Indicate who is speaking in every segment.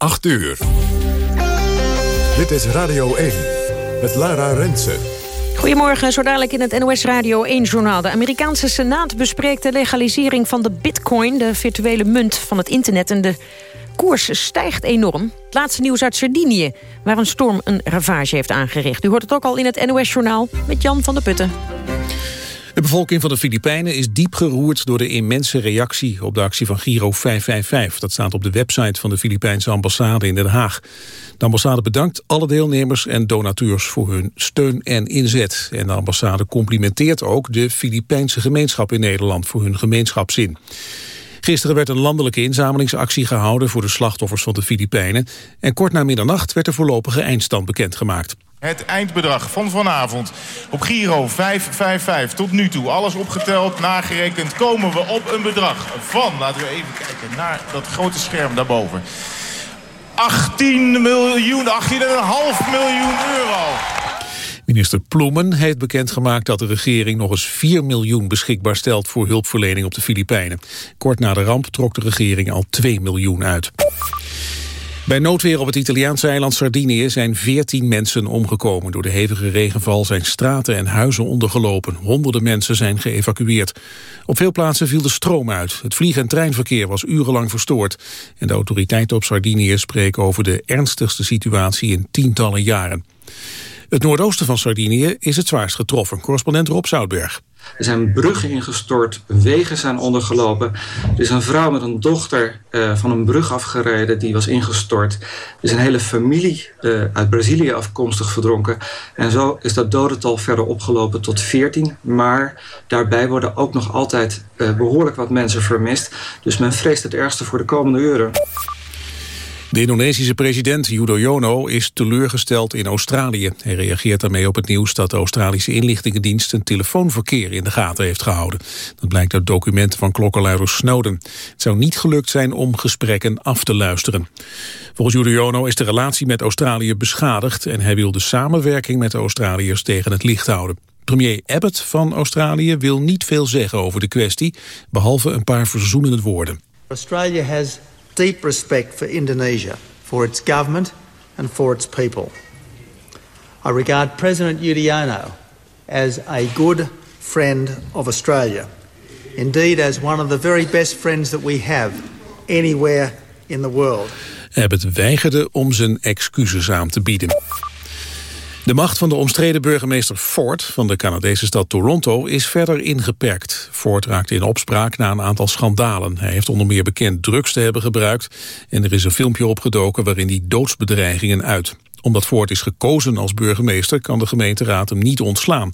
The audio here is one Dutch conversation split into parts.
Speaker 1: 8 uur. Dit is Radio 1 met Lara Rensen.
Speaker 2: Goedemorgen, zo dadelijk in het NOS Radio 1-journaal. De Amerikaanse Senaat bespreekt de legalisering van de bitcoin... de virtuele munt van het internet. En de koers stijgt enorm. Het laatste nieuws uit Sardinië, waar een storm een ravage heeft aangericht. U hoort het ook al in het NOS-journaal met Jan van der Putten.
Speaker 3: De bevolking van de Filipijnen is diep geroerd door de immense reactie op de actie van Giro 555. Dat staat op de website van de Filipijnse ambassade in Den Haag. De ambassade bedankt alle deelnemers en donateurs voor hun steun en inzet. En de ambassade complimenteert ook de Filipijnse gemeenschap in Nederland voor hun gemeenschapszin. Gisteren werd een landelijke inzamelingsactie gehouden voor de slachtoffers van de Filipijnen. En kort na middernacht werd de voorlopige eindstand bekendgemaakt.
Speaker 4: Het eindbedrag van vanavond op Giro 555 tot nu toe, alles opgeteld, nagerekend, komen we op een bedrag van, laten we even kijken naar dat grote scherm daarboven. 18 miljoen, 18,5 miljoen euro.
Speaker 3: Minister Ploemen heeft bekendgemaakt dat de regering nog eens 4 miljoen beschikbaar stelt voor hulpverlening op de Filipijnen. Kort na de ramp trok de regering al 2 miljoen uit. Bij noodweer op het Italiaanse eiland Sardinië zijn 14 mensen omgekomen. Door de hevige regenval zijn straten en huizen ondergelopen. Honderden mensen zijn geëvacueerd. Op veel plaatsen viel de stroom uit. Het vlieg- en treinverkeer was urenlang verstoord. En de autoriteiten op Sardinië spreken over de ernstigste situatie in tientallen jaren. Het noordoosten van Sardinië is het zwaarst getroffen. Correspondent Rob Zoutberg.
Speaker 5: Er zijn bruggen ingestort, wegen zijn ondergelopen. Er is een vrouw met een dochter uh, van een brug afgereden die was ingestort. Er is een hele familie uh, uit Brazilië afkomstig verdronken. En zo is dat dodental verder opgelopen tot 14. Maar daarbij worden ook nog altijd uh, behoorlijk wat mensen vermist. Dus men vreest het ergste voor de komende uren.
Speaker 3: De Indonesische president Yudhoyono is teleurgesteld in Australië. Hij reageert daarmee op het nieuws dat de Australische inlichtingendienst... een telefoonverkeer in de gaten heeft gehouden. Dat blijkt uit documenten van klokkenluider Snowden. Het zou niet gelukt zijn om gesprekken af te luisteren. Volgens Yudhoyono is de relatie met Australië beschadigd... en hij wil de samenwerking met de Australiërs tegen het licht houden. Premier Abbott van Australië wil niet veel zeggen over de kwestie... behalve een paar verzoenende woorden.
Speaker 6: Australia has deep respect for Indonesia, for its government and for its people. I regard President Yudhoyono as a good friend of Australia. Indeed, as one of the very best friends that we have anywhere in the world.
Speaker 3: Abbott weigerde om zijn excuses aan te bieden. De macht van de omstreden burgemeester Ford van de Canadese stad Toronto is verder ingeperkt. Ford raakte in opspraak na een aantal schandalen. Hij heeft onder meer bekend drugs te hebben gebruikt en er is een filmpje opgedoken waarin hij doodsbedreigingen uit omdat Ford is gekozen als burgemeester kan de gemeenteraad hem niet ontslaan.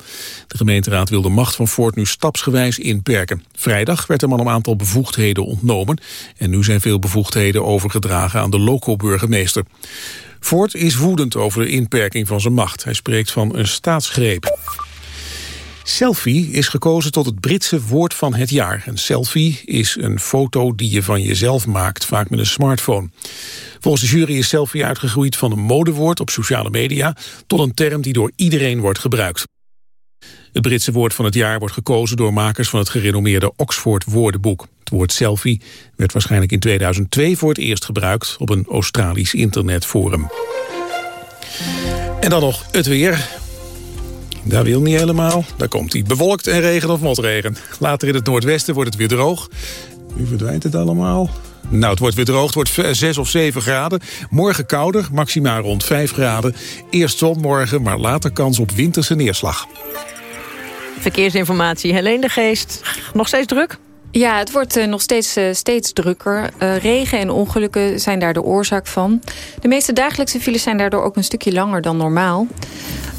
Speaker 3: De gemeenteraad wil de macht van Ford nu stapsgewijs inperken. Vrijdag werd hem al een aantal bevoegdheden ontnomen... en nu zijn veel bevoegdheden overgedragen aan de loco-burgemeester. Ford is woedend over de inperking van zijn macht. Hij spreekt van een staatsgreep. Selfie is gekozen tot het Britse woord van het jaar. Een selfie is een foto die je van jezelf maakt, vaak met een smartphone. Volgens de jury is selfie uitgegroeid van een modewoord op sociale media... tot een term die door iedereen wordt gebruikt. Het Britse woord van het jaar wordt gekozen door makers van het gerenommeerde Oxford woordenboek. Het woord selfie werd waarschijnlijk in 2002 voor het eerst gebruikt op een Australisch internetforum. En dan nog het weer. Daar wil niet helemaal. Daar komt hij. Bewolkt en regen of motregen. Later in het noordwesten wordt het weer droog. Nu verdwijnt het allemaal. Nou, het wordt weer droog. Het wordt 6 of 7 graden. Morgen kouder, maximaal rond 5 graden. Eerst zon morgen, maar later kans op winterse neerslag.
Speaker 2: Verkeersinformatie, Helene de Geest. Nog steeds druk?
Speaker 7: Ja, het wordt uh, nog steeds, uh, steeds drukker. Uh, regen en ongelukken zijn daar de oorzaak van. De meeste dagelijkse files zijn daardoor ook een stukje langer dan normaal.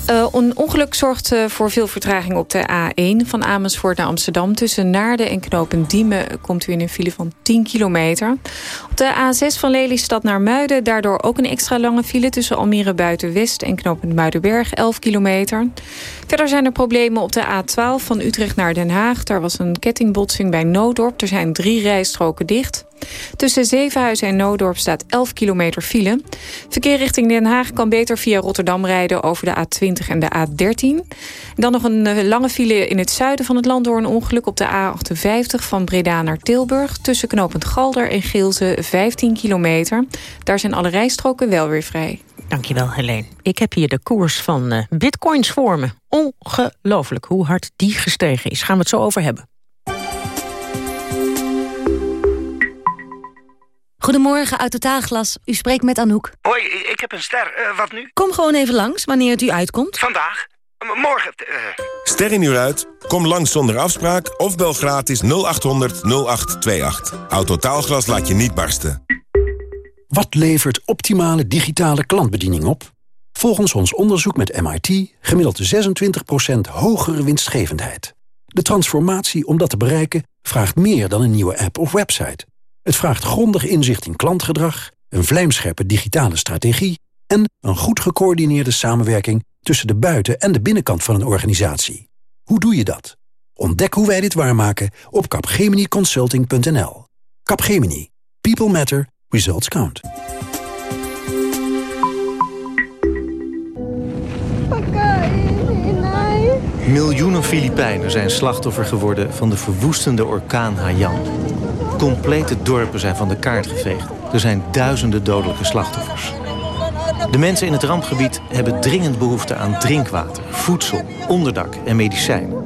Speaker 7: Een ongeluk zorgt voor veel vertraging op de A1 van Amersfoort naar Amsterdam. Tussen Naarden en Knopen Diemen komt u in een file van 10 kilometer. Op de A6 van Lelystad naar Muiden daardoor ook een extra lange file... tussen Almere Buitenwest en Knopen Muidenberg, 11 kilometer. Verder zijn er problemen op de A12 van Utrecht naar Den Haag. Daar was een kettingbotsing bij Noodorp. Er zijn drie rijstroken dicht. Tussen Zevenhuizen en Noodorp staat 11 kilometer file. Verkeer richting Den Haag kan beter via Rotterdam rijden... over de A20 en de A13. Dan nog een eh, lange file in het zuiden van het land... door een ongeluk op de A58 van Breda naar Tilburg... tussen knooppunt Galder en Geelze 15 kilometer. Daar zijn alle rijstroken wel weer vrij.
Speaker 2: Dankjewel, Helene. Ik heb hier de koers van uh, bitcoins voor me. Ongelooflijk hoe hard die gestegen is. Gaan we het zo over hebben.
Speaker 8: Goedemorgen, uit Totaalglas. U spreekt met Anouk.
Speaker 9: Hoi, ik heb een ster. Uh, wat nu?
Speaker 8: Kom gewoon even langs, wanneer het u uitkomt.
Speaker 9: Vandaag? M morgen? Uh...
Speaker 10: Ster in uur uit? Kom langs zonder afspraak of bel gratis 0800 0828. Autotaalglas laat je niet barsten.
Speaker 11: Wat levert optimale digitale klantbediening op? Volgens ons onderzoek met MIT gemiddeld 26% hogere winstgevendheid. De transformatie om dat te bereiken vraagt meer dan een nieuwe app of website. Het vraagt grondig inzicht in klantgedrag, een vlijmscherpe digitale strategie... en een goed gecoördineerde samenwerking tussen de buiten- en de binnenkant van een organisatie. Hoe doe je dat? Ontdek hoe wij dit waarmaken op capgeminiconsulting.nl. Capgemini. People matter. Results count.
Speaker 12: Miljoenen Filipijnen zijn slachtoffer geworden van de verwoestende orkaan Haiyan. Complete dorpen zijn van de kaart geveegd. Er zijn duizenden dodelijke slachtoffers. De mensen in het rampgebied hebben dringend behoefte aan drinkwater, voedsel, onderdak en medicijnen.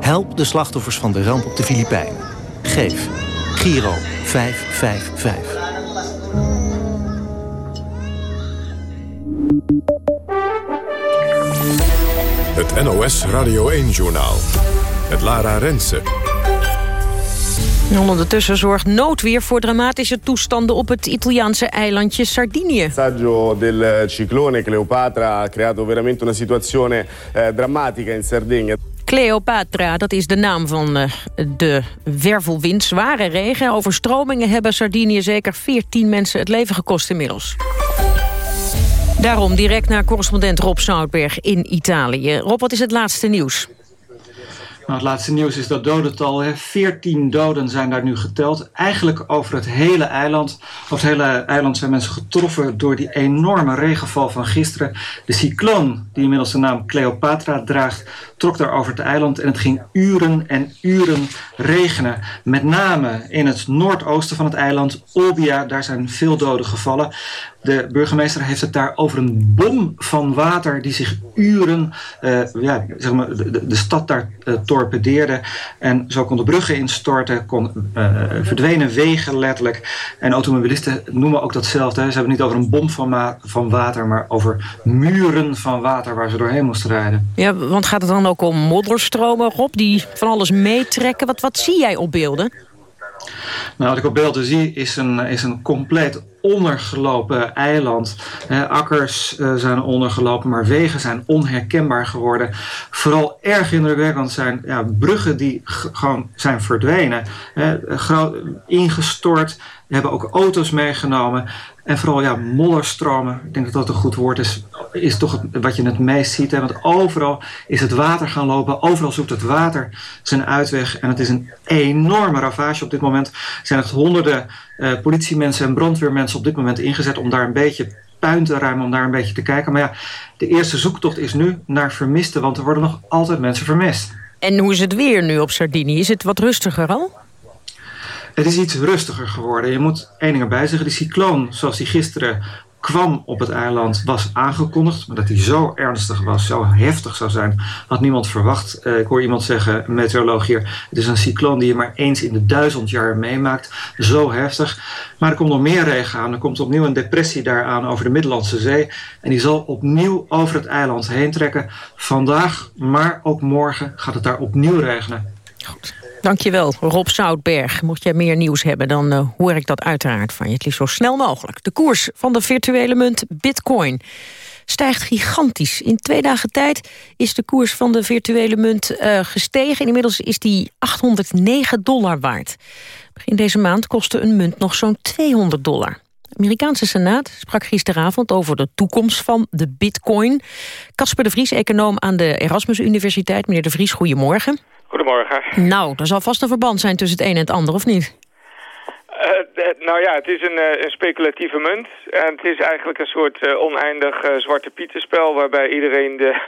Speaker 12: Help de slachtoffers van de ramp op de Filipijnen. Geef. Giro 555.
Speaker 1: Het NOS Radio 1-journaal. Het Lara Rensen.
Speaker 2: Ondertussen zorgt noodweer voor dramatische toestanden op het Italiaanse eilandje Sardinië.
Speaker 13: Het messaggio del ciclone Cleopatra ha creato veramente una situazione eh, drammatica in Sardinië.
Speaker 2: Cleopatra, dat is de naam van uh, de wervelwind. Zware regen, overstromingen hebben Sardinië zeker 14 mensen het leven gekost inmiddels. Daarom direct naar correspondent Rob Zoutberg in Italië. Rob, wat is het laatste nieuws?
Speaker 5: Nou, het laatste nieuws is dat dodental. Hè. 14 doden zijn daar nu geteld. Eigenlijk over het hele eiland. Op het hele eiland zijn mensen getroffen door die enorme regenval van gisteren. De cycloon, die inmiddels de naam Cleopatra draagt, trok daar over het eiland. En het ging uren en uren regenen. Met name in het noordoosten van het eiland, Olbia. Daar zijn veel doden gevallen. De burgemeester heeft het daar over een bom van water die zich uren uh, ja, zeg maar, de, de stad daar uh, En zo konden bruggen instorten, kon, uh, verdwenen wegen letterlijk. En automobilisten noemen ook datzelfde. Ze hebben het niet over een bom van, van water, maar over muren van water waar ze doorheen moesten rijden.
Speaker 2: Ja, want gaat het dan ook om modderstromen, Rob, die van alles meetrekken? Wat, wat zie jij op beelden?
Speaker 5: Nou, wat ik op beelden zie is een, is een compleet ondergelopen eiland. akkers uh, zijn ondergelopen, maar wegen zijn onherkenbaar geworden. Vooral erg indrukwekkend, zijn ja, bruggen die gewoon zijn verdwenen. ingestort, we hebben ook auto's meegenomen. En vooral ja, ik denk dat dat een goed woord is, is toch het, wat je het meest ziet. Hè? Want overal is het water gaan lopen, overal zoekt het water zijn uitweg. En het is een enorme ravage op dit moment. Zijn echt honderden uh, politiemensen en brandweermensen op dit moment ingezet om daar een beetje puin te ruimen, om daar een beetje te kijken. Maar ja, de eerste zoektocht is nu naar vermisten, want er worden nog altijd mensen vermist.
Speaker 2: En hoe is het weer nu op Sardinië? Is het wat rustiger al?
Speaker 5: Het is iets rustiger geworden. Je moet één ding erbij zeggen. Die cycloon, zoals die gisteren kwam op het eiland, was aangekondigd. Maar dat hij zo ernstig was, zo heftig zou zijn, had niemand verwacht. Uh, ik hoor iemand zeggen, meteoroloog hier... het is een cycloon die je maar eens in de duizend jaar meemaakt. Zo heftig. Maar er komt nog meer regen aan. Er komt opnieuw een depressie daar aan over de Middellandse Zee. En die zal opnieuw over het eiland heen trekken. Vandaag, maar ook morgen gaat het daar opnieuw regenen.
Speaker 2: Goed. Dankjewel, Rob Zoutberg. Mocht jij meer nieuws hebben, dan uh, hoor ik dat uiteraard van je. Het liefst zo snel mogelijk. De koers van de virtuele munt Bitcoin stijgt gigantisch. In twee dagen tijd is de koers van de virtuele munt uh, gestegen. Inmiddels is die 809 dollar waard. Begin deze maand kostte een munt nog zo'n 200 dollar. De Amerikaanse Senaat sprak gisteravond over de toekomst van de bitcoin. Casper de Vries, econoom aan de Erasmus Universiteit. Meneer de Vries, goedemorgen.
Speaker 14: Goedemorgen.
Speaker 2: Nou, er zal vast een verband zijn tussen het een en het ander, of niet?
Speaker 14: nou ja, het is een, een, speculatieve munt. En het is eigenlijk een soort oneindig zwarte pietenspel... waarbij iedereen de,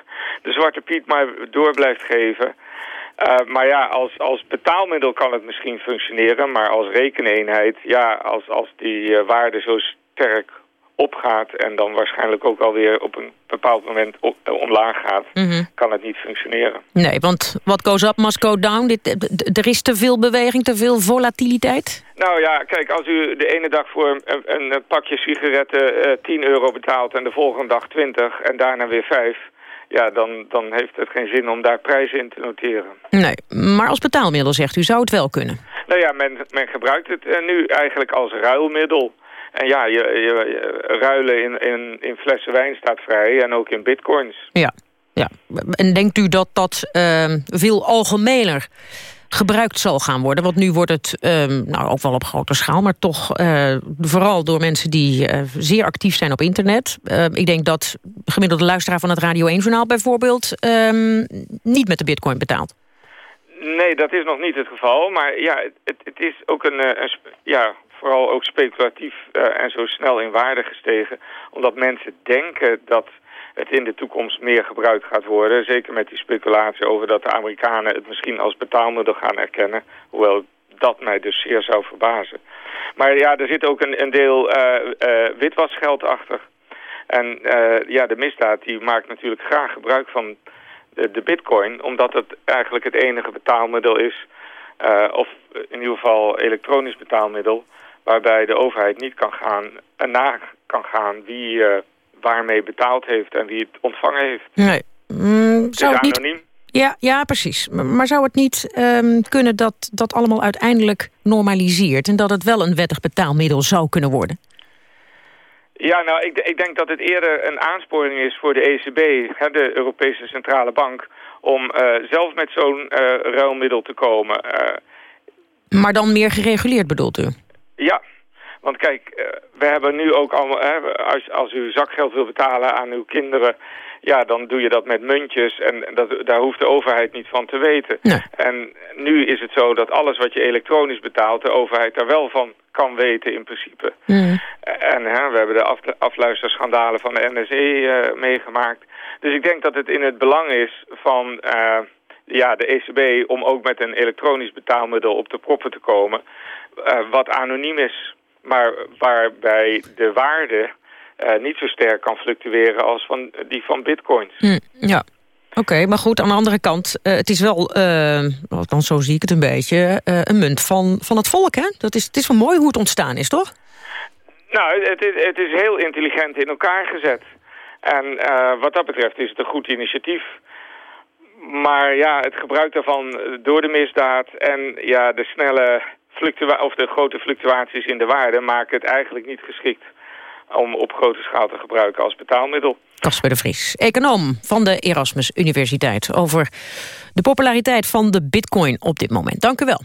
Speaker 14: de zwarte piet maar door blijft geven. Maar ja, als, als betaalmiddel kan het misschien functioneren... maar als rekeneenheid, ja, als, als die waarde zo sterk opgaat en dan waarschijnlijk ook alweer op een bepaald moment op, eh, omlaag gaat, mhm. kan het niet functioneren.
Speaker 2: Nee, want wat goes up must go down. Dit, er is te veel beweging, te veel volatiliteit?
Speaker 14: Nou ja, kijk, als u de ene dag voor een, een pakje sigaretten uh, eh, 10 euro betaalt en de volgende dag 20 en daarna weer 5 ja, dan, dan heeft het geen zin om daar prijzen in te noteren.
Speaker 2: Nee, maar als betaalmiddel zegt u, zou het wel kunnen?
Speaker 14: Nou ja, men, men gebruikt het uh, nu eigenlijk als ruilmiddel. En ja, je, je, ruilen in, in, in flessen wijn staat vrij en ook in bitcoins.
Speaker 2: Ja, ja. en denkt u dat dat uh, veel algemener gebruikt zal gaan worden? Want nu wordt het uh, nou, ook wel op grote schaal... maar toch uh, vooral door mensen die uh, zeer actief zijn op internet. ik denk dat gemiddelde luisteraar van het Radio 1-journaal bijvoorbeeld... Ehm, niet met de bitcoin betaalt.
Speaker 14: Nee, dat is nog niet het geval. Maar ja, het, het is ook een, een ja, vooral ook speculatief en zo snel in waarde gestegen. Omdat mensen denken dat het in de toekomst meer gebruikt gaat worden. Zeker met die speculatie over dat de Amerikanen het misschien als betaalmiddel gaan erkennen. Hoewel dat mij dus zeer zou verbazen. Maar ja, er zit ook een, een deel uh, uh, witwasgeld achter. En ja, de misdaad die maakt natuurlijk graag gebruik van de, de bitcoin... omdat het eigenlijk het enige betaalmiddel is... of in ieder geval elektronisch betaalmiddel waarbij de overheid niet kan gaan na kan gaan wie waarmee betaald heeft en wie het ontvangen heeft.
Speaker 2: Nee. Mm, zou het,
Speaker 14: anoniem.
Speaker 2: Ja, ja, precies. Maar zou het niet um, kunnen dat dat allemaal uiteindelijk normaliseert... en dat het wel een wettig betaalmiddel zou kunnen worden?
Speaker 14: Ja, nou, ik, ik denk dat het eerder een aansporing is voor de ECB, hè, de Europese Centrale Bank... om uh, zelf met zo'n uh, ruilmiddel te komen.
Speaker 2: maar dan meer gereguleerd bedoelt u?
Speaker 14: Ja, want kijk, uh, we hebben nu ook allemaal... Hè, als, als u zakgeld wil betalen aan uw kinderen... ja, dan doe je dat met muntjes en dat, daar hoeft de overheid niet van te weten. En nu is het zo dat alles wat je elektronisch betaalt... de overheid daar wel van kan weten in principe. Mm. En hè, we hebben de af, afluisterschandalen van de NSE uh, meegemaakt. Dus ik denk dat het in het belang is van... Uh, ja, de ECB om ook met een elektronisch betaalmiddel op de proppen te komen... Uh, wat anoniem is, maar waarbij de waarde uh, niet zo sterk kan fluctueren als van, die van bitcoins.
Speaker 2: Hm, ja, Oké, maar goed, aan de andere kant, uh, het is wel, dan zo zie ik het een beetje, een munt van, van het volk, hè? Dat is, het is wel mooi hoe het ontstaan is, toch?
Speaker 14: Nou, het is, het is heel intelligent in elkaar gezet. En wat dat betreft is het een goed initiatief. Maar ja, het gebruik daarvan door de misdaad en ja, de snelle of de grote fluctuaties in de waarde maken het eigenlijk niet geschikt om op grote schaal te gebruiken als betaalmiddel.
Speaker 2: Casper de Vries, econoom van de Erasmus Universiteit... over de populariteit van de bitcoin op dit moment. Dank u wel.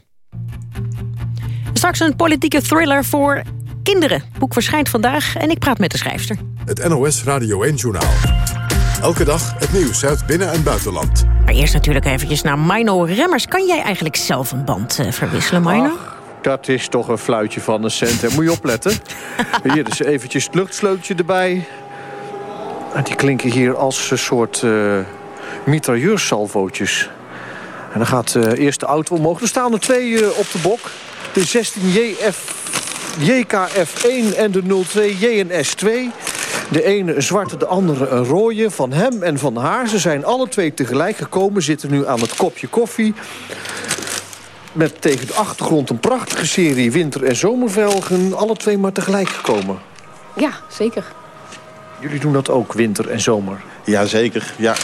Speaker 2: Straks een politieke thriller voor kinderen. Het boek verschijnt vandaag en ik praat met de schrijfster.
Speaker 1: Het NOS Radio 1-journaal. Elke dag het nieuws uit binnen- en buitenland.
Speaker 2: Maar eerst natuurlijk eventjes naar Mino Remmers. Kan jij eigenlijk zelf een band uh, verwisselen, Mino?
Speaker 15: Dat is toch een fluitje van een cent. Daar moet je opletten. hier dus eventjes het luchtsleuteltje erbij. En die klinken hier als een soort uh, mitrailleursalvootjes. En dan gaat uh, eerst de auto omhoog. Er staan er twee uh, op de bok. De 16 JF, JKF1 en de 02 JNS2. De ene een zwarte, de andere een rode. Van hem en van haar. Ze zijn alle twee tegelijk gekomen. Zitten nu aan het kopje koffie met tegen de achtergrond een prachtige serie winter- en zomervelgen... alle twee maar tegelijk gekomen.
Speaker 16: Ja, zeker.
Speaker 15: Jullie doen dat ook, winter en zomer?
Speaker 17: Ja, zeker. Ja.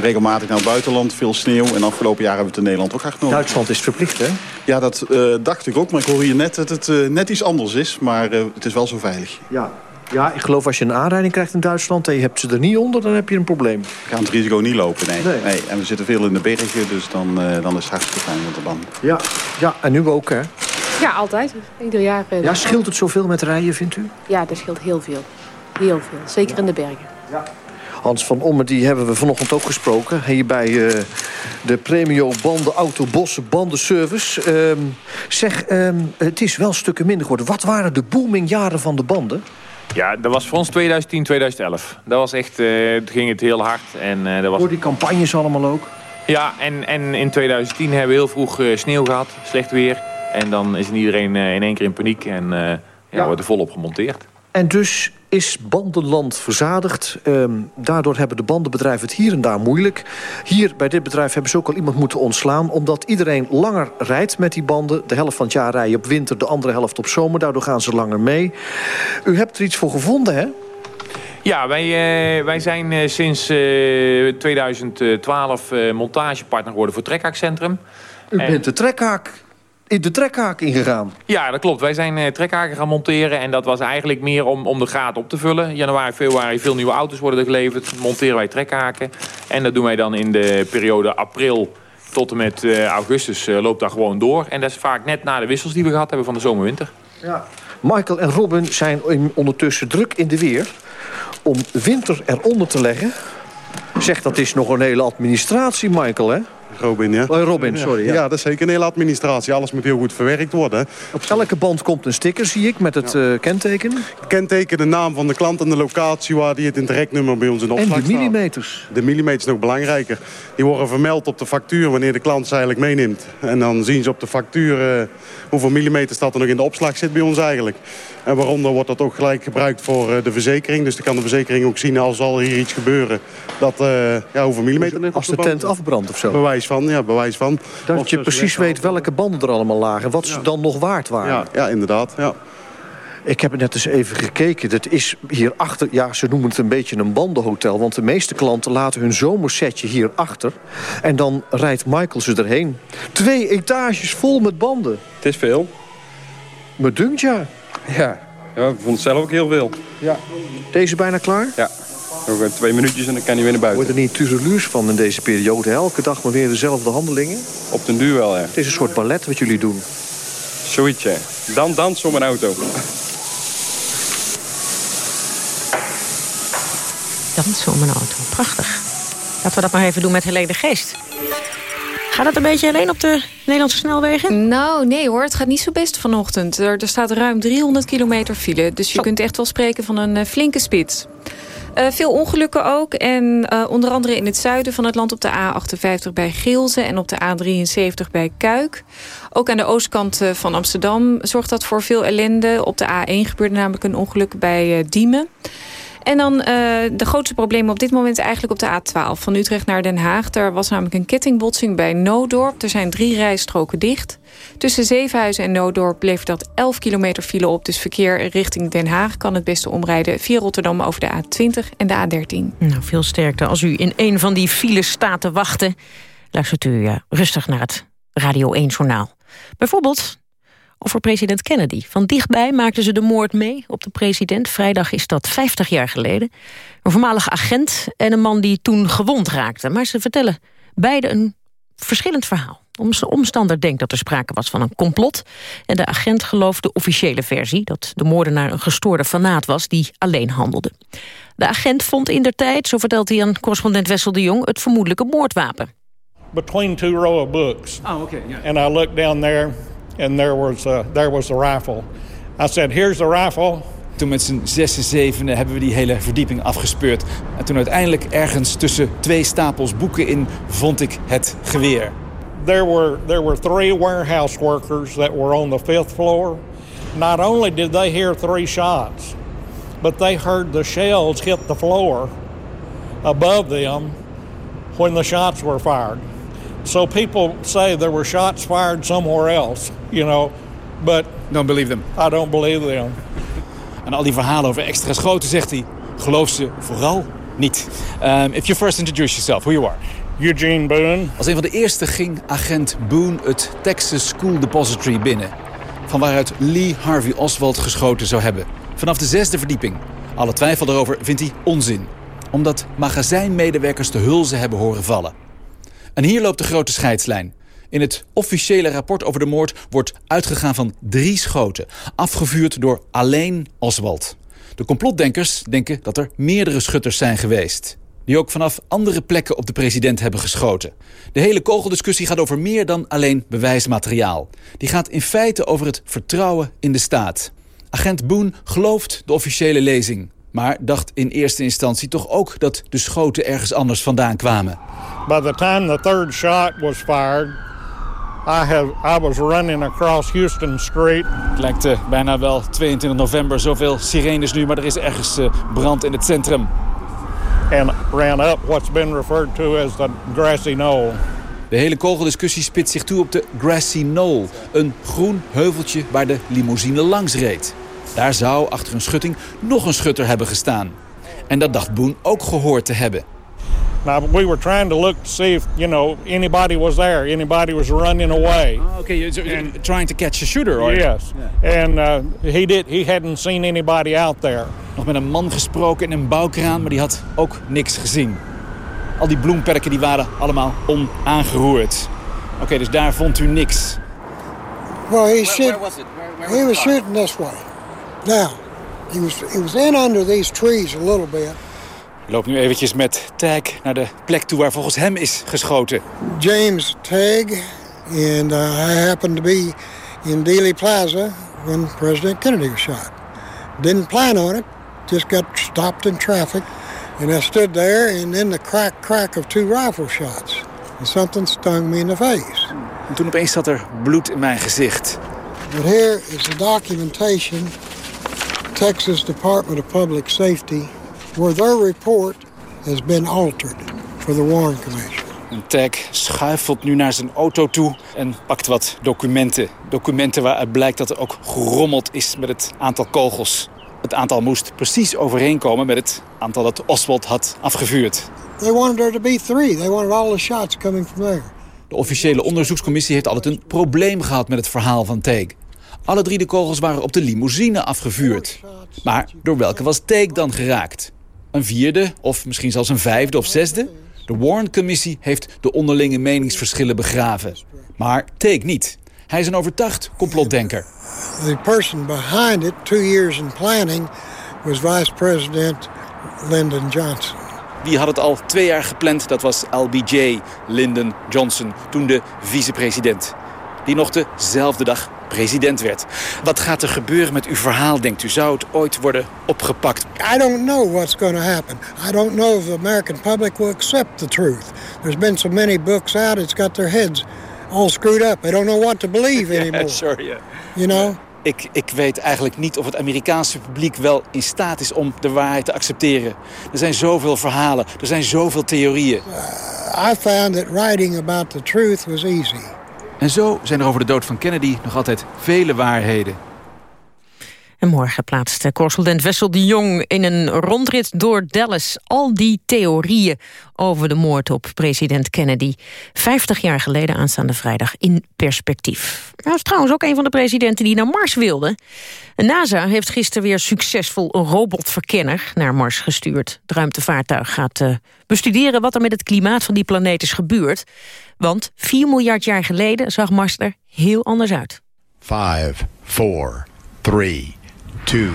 Speaker 17: Regelmatig naar het buitenland, veel sneeuw. En afgelopen jaar hebben we het in Nederland ook hard nodig.
Speaker 15: Duitsland is verplicht, hè?
Speaker 17: Ja, dat uh, dacht ik ook. Maar ik hoor hier net dat het uh, net iets anders is. Maar uh, het is wel zo veilig.
Speaker 15: Ja, ja, ik geloof als je een aanrijding krijgt in Duitsland... en je hebt ze er niet onder, dan heb je een probleem.
Speaker 17: We gaan het risico niet lopen, nee. nee. En we zitten veel in de bergen, dus dan, uh, dan is het hartstikke fijn met de band.
Speaker 15: Ja, ja, en nu ook, hè?
Speaker 16: Ja, altijd. Ieder jaar.
Speaker 15: Uh, ja, scheelt het zoveel met rijden, vindt u?
Speaker 16: Ja, dat scheelt heel veel. Heel veel. Zeker in de bergen. Ja.
Speaker 15: Hans van Ommen, die hebben we vanochtend ook gesproken. Hier bij uh, de Premio Banden Auto Bossen Bandenservice. Uh, zeg, uh, het is wel stukken minder geworden. Wat waren de boomingjaren van de banden?
Speaker 18: Ja, dat was voor ons 2010, 2011. Dat was echt, uh, ging het heel hard. En, uh, dat was...
Speaker 15: Door die campagnes allemaal ook?
Speaker 18: Ja, en, en in 2010 hebben we heel vroeg uh, sneeuw gehad, slecht weer. En dan is iedereen in één keer in paniek en ja, ja. wordt er volop gemonteerd.
Speaker 15: En dus is bandenland verzadigd. Um, daardoor hebben de bandenbedrijven het hier en daar moeilijk. Hier bij dit bedrijf hebben ze ook al iemand moeten ontslaan... omdat iedereen langer rijdt met die banden. De helft van het jaar rijden op winter, de andere helft op zomer. Daardoor gaan ze langer mee. U hebt er iets voor gevonden, hè?
Speaker 18: Ja, wij, uh, wij zijn uh, sinds uh, 2012 montagepartner geworden voor Trekhaakcentrum.
Speaker 15: U bent de trekhaak in de trekhaak ingegaan.
Speaker 18: Ja, dat klopt. Wij zijn uh, trekhaken gaan monteren. En dat was eigenlijk meer om, om de gaten op te vullen. Januari, februari, veel nieuwe auto's worden er geleverd. Monteren wij trekhaken. En dat doen wij dan in de periode april tot en met uh, augustus uh, loopt dat gewoon door. En dat is vaak net na de wissels die we gehad hebben van de zomer-winter.
Speaker 15: Ja. Michael en Robin zijn ondertussen druk in de weer... om winter eronder te leggen. Zeg, dat is nog een hele administratie, Michael, hè?
Speaker 19: Robin, ja.
Speaker 15: Oh, Robin, sorry.
Speaker 19: Ja. ja. dat is zeker een hele administratie. Alles moet heel goed verwerkt worden.
Speaker 15: Op elke band komt een sticker, zie ik, met het ja. uh, kenteken.
Speaker 19: Kenteken, de naam van de klant en de locatie waar die het in het bij ons in opslag
Speaker 15: En de millimeters.
Speaker 19: Staat. De millimeters nog belangrijker. Die worden vermeld op de factuur wanneer de klant ze eigenlijk meeneemt. En dan zien ze op de factuur uh, hoeveel millimeters dat er nog in de opslag zit bij ons eigenlijk. En waaronder wordt dat ook gelijk gebruikt voor uh, de verzekering. Dus dan kan de verzekering ook zien als zal hier iets gebeuren. Dat, ja, hoeveel millimeter...
Speaker 15: Dus als de, de tent afbrandt of zo?
Speaker 19: Bewijs van, ja, bewijs van.
Speaker 15: Dat of je precies weet welke banden er allemaal lagen. Wat ja. ze dan nog waard waren.
Speaker 19: Ja, ja inderdaad. Ja.
Speaker 15: Ik heb net eens even gekeken. Dat is hierachter, ja, ze noemen het een beetje een bandenhotel. Want de meeste klanten laten hun zomersetje hier achter. En dan rijdt Michael ze erheen. Twee etages vol met banden.
Speaker 20: Het is veel.
Speaker 15: Me dunkt ja.
Speaker 20: Ja, ja ik vond het zelf ook heel veel.
Speaker 15: Ja. Deze bijna klaar?
Speaker 20: Ja. Nog twee minuutjes en dan kan hij weer naar buiten.
Speaker 15: Wordt er niet tureluurs van in deze periode? Elke dag maar weer dezelfde handelingen?
Speaker 20: Op den duur wel, ja.
Speaker 15: Het is een soort ballet wat jullie doen.
Speaker 20: Zoiets, ja. Dan dans om een auto.
Speaker 2: Dansen om een auto. Prachtig. Laten we dat maar even doen met Helene Geest. Gaat het een beetje alleen op de Nederlandse snelwegen?
Speaker 7: Nou, nee hoor. Het gaat niet zo best vanochtend. Er, er staat ruim 300 kilometer file. Dus je oh. kunt echt wel spreken van een uh, flinke spits. Uh, veel ongelukken ook. En uh, onder andere in het zuiden van het land op de A58 bij Geelze... en op de A73 bij Kuik. Ook aan de oostkant van Amsterdam zorgt dat voor veel ellende. Op de A1 gebeurde namelijk een ongeluk bij Diemen. En dan uh, de grootste problemen op dit moment eigenlijk op de A12. Van Utrecht naar Den Haag. Daar was namelijk een kettingbotsing bij Noodorp. Er zijn drie rijstroken dicht. Tussen Zevenhuizen en Noodorp levert dat 11 kilometer file op. Dus verkeer richting Den Haag kan het beste omrijden... via Rotterdam over de A20 en de A13.
Speaker 2: Nou, veel sterkte. Als u in een van die files staat te wachten... luistert u uh, rustig naar het Radio 1-journaal. Bijvoorbeeld over president Kennedy. Van dichtbij maakten ze de moord mee op de president. Vrijdag is dat 50 jaar geleden. Een voormalige agent en een man die toen gewond raakte. Maar ze vertellen beide een verschillend verhaal. De omstander denkt dat er sprake was van een complot. En de agent gelooft de officiële versie... dat de moordenaar een gestoorde fanaat was die alleen handelde. De agent vond in der tijd, zo vertelt hij aan correspondent Wessel de Jong... het vermoedelijke moordwapen.
Speaker 21: Between two row of books.
Speaker 22: Oh, okay, yeah.
Speaker 21: And I looked down there and there was, uh, there was the rifle. I said, here's the rifle.
Speaker 22: Toen met z'n zes en zevende hebben we die hele verdieping afgespeurd. En toen uiteindelijk ergens tussen twee stapels boeken in vond ik het geweer.
Speaker 21: There were, there were three warehouse workers that were on the fifth floor. Not only did they hear three shots, but they heard the shells hit the floor above them when the shots were fired. So people say there were shots fired somewhere else, you know, but
Speaker 22: don't believe them.
Speaker 21: I don't believe them.
Speaker 22: En al die verhalen over extra schoten zegt hij, geloof ze vooral niet. Um, if you first introduce yourself, who you are.
Speaker 21: Eugene Boone.
Speaker 22: Als een van de eerste ging agent Boone het Texas School Depository binnen. Van waaruit Lee Harvey Oswald geschoten zou hebben. Vanaf de zesde verdieping. Alle twijfel daarover vindt hij onzin. Omdat magazijnmedewerkers de hulzen hebben horen vallen. En hier loopt de grote scheidslijn. In het officiële rapport over de moord wordt uitgegaan van drie schoten. Afgevuurd door alleen Oswald. De complotdenkers denken dat er meerdere schutters zijn geweest. die ook vanaf andere plekken op de president hebben geschoten. De hele kogeldiscussie gaat over meer dan alleen bewijsmateriaal. Die gaat in feite over het vertrouwen in de staat. Agent Boone gelooft de officiële lezing, maar dacht in eerste instantie toch ook dat de schoten ergens anders vandaan kwamen.
Speaker 21: By the time the third shot was fired, I, have, I was running across Houston Street.
Speaker 22: Het lijkt uh, bijna wel 22 november, zoveel sirenes nu, maar er is ergens uh, brand in het centrum.
Speaker 21: And ran up what's been referred to as the grassy knoll.
Speaker 22: De hele kogeldiscussie spitst zich toe op de Grassy Knoll. Een groen heuveltje waar de limousine langs reed. Daar zou achter een schutting nog een schutter hebben gestaan. En dat dacht Boone ook gehoord te hebben.
Speaker 21: Now we were trying to look to see if you know anybody was there, anybody was running away.
Speaker 22: Oh, okay, so and, trying to catch a shooter, or
Speaker 21: yes, yeah. and uh, he did. He hadn't seen anybody out there.
Speaker 22: Nog met een man gesproken in een bouwkraan, maar die had ook niks gezien. Al die bloemperken die waren allemaal onaangeroerd. Oké, okay, dus daar vond u niks.
Speaker 23: Well, he shoot, where, was it? Where, where he was shooting this way. Now, he was he was in under these trees a little bit.
Speaker 22: Ik loop nu eventjes met Tag naar de plek toe waar volgens hem is geschoten.
Speaker 23: James Tag, and uh, I happened to be in Dealey Plaza when President Kennedy was shot. Didn't plan on it, just got stopped in traffic. And I stood there, and in the crack, crack of two rifle shots, and something stung me in the face.
Speaker 22: En toen opeens zat er bloed in mijn gezicht.
Speaker 23: But here is the documentation, Texas Department of Public Safety, where their report has been altered for the Warren Commission.
Speaker 22: En Tag schuifelt nu naar zijn auto toe en pakt wat documenten. Documenten waaruit blijkt dat er ook gerommeld is met het aantal kogels. Het aantal moest precies overeenkomen met het aantal dat Oswald had afgevuurd.
Speaker 23: They wanted there to be three. They wanted all the shots coming from there.
Speaker 22: De officiële onderzoekscommissie heeft altijd een probleem gehad met het verhaal van Teek. Alle drie de kogels waren op de limousine afgevuurd. Maar door welke was Teek dan geraakt? Een vierde, of misschien zelfs een vijfde of zesde? De Warren-commissie heeft de onderlinge meningsverschillen begraven. Maar Teek niet. Hij is een overtuigd complotdenker.
Speaker 23: The person behind it, two years in planning, was Vice President Lyndon Johnson.
Speaker 22: Wie had het al twee jaar gepland? Dat was LBJ, Lyndon Johnson, toen de vicepresident. Die nog dezelfde dag president werd. Wat gaat er gebeuren met uw verhaal, denkt u? Zou het ooit worden opgepakt?
Speaker 23: I don't know what's going to happen. I don't know if the American public will accept the truth. There's been so many books out, it's got their heads all screwed up. They don't know what to believe anymore.
Speaker 22: yeah, sure, yeah.
Speaker 23: You know?
Speaker 22: Ik, ik weet eigenlijk niet of het Amerikaanse publiek wel in staat is om de waarheid te accepteren. Er zijn zoveel verhalen, er zijn zoveel theorieën.
Speaker 23: Uh, I found that writing about the truth was easy.
Speaker 22: En zo zijn er over de dood van Kennedy nog altijd vele waarheden.
Speaker 2: En morgen plaatst correspondent Wessel de Jong in een rondrit door Dallas... al die theorieën over de moord op president Kennedy... 50 jaar geleden aanstaande vrijdag in perspectief. Hij was trouwens ook een van de presidenten die naar Mars wilde. NASA heeft gisteren weer succesvol een robotverkenner naar Mars gestuurd. Het ruimtevaartuig gaat uh, bestuderen wat er met het klimaat van die planeet is gebeurd. Want 4 miljard jaar geleden zag Mars er heel anders uit.
Speaker 24: 5, 4, 3... 2,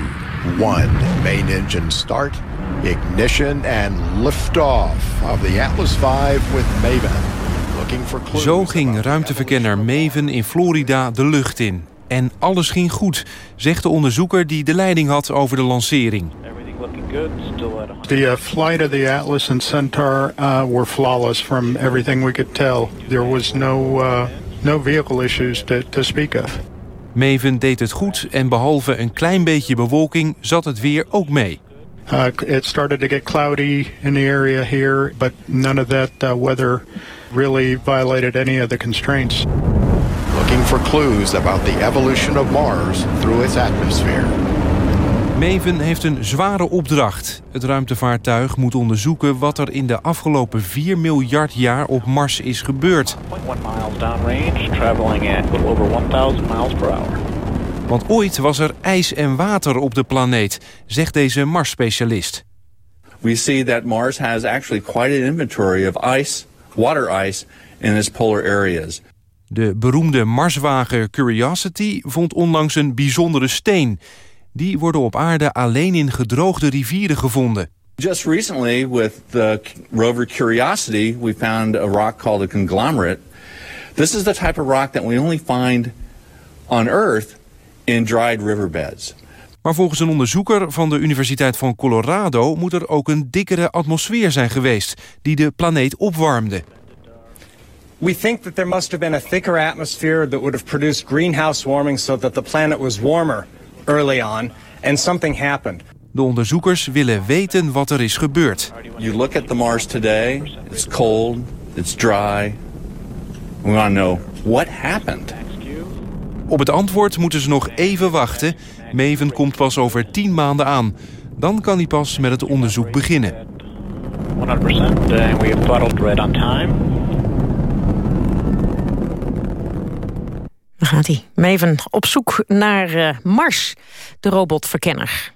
Speaker 24: 1. Main engine start, ignition and liftoff of the Atlas V with Maven. Looking for clues
Speaker 25: Zo ging ruimteverkenner Maven in Florida de lucht in. En alles ging goed, zegt de onderzoeker die de leiding had over de lancering.
Speaker 26: The uh, flight of the Atlas and Centaur uh, were flawless from everything we could tell. There was no, uh, no vehicle issues to, to speak of.
Speaker 25: Maven deed het goed en behalve een klein beetje bewolking zat het weer ook mee.
Speaker 26: Uh, it started to get cloudy in the area here, but none of that uh, weather really violated any of the constraints.
Speaker 24: Looking for clues about the evolution of Mars through its atmosphere.
Speaker 25: Maven heeft een zware opdracht. Het ruimtevaartuig moet onderzoeken wat er in de afgelopen 4 miljard jaar op Mars is gebeurd. Want ooit was er ijs en water op de planeet, zegt deze Mars-specialist.
Speaker 27: We see that Mars has actually quite an inventory of ice, water ice in its polar areas.
Speaker 25: De beroemde Marswagen Curiosity vond onlangs een bijzondere steen. Die worden op aarde alleen in gedroogde rivieren gevonden.
Speaker 27: Just recently, with the rover Curiosity, we found a rock called a conglomerate. This is the type of rock that we only find on Earth in dried riverbeds.
Speaker 25: Maar volgens een onderzoeker van de Universiteit van Colorado... moet er ook een dikkere atmosfeer zijn geweest... die de planeet opwarmde.
Speaker 28: We think that there must have been a thicker atmosphere that would have produced greenhouse warming so that the planet was warmer early on and something happened.
Speaker 25: De onderzoekers willen weten wat er is gebeurd.
Speaker 27: You look at the Mars today, it's cold, it's dry. We want to know what happened.
Speaker 25: Op het antwoord moeten ze nog even wachten. Maven komt pas over 10 maanden aan. Dan kan hij pas met het onderzoek beginnen.
Speaker 29: 100% and we have throttled right on time.
Speaker 2: Daar gaat hij. Op zoek naar uh, Mars, de robotverkenner.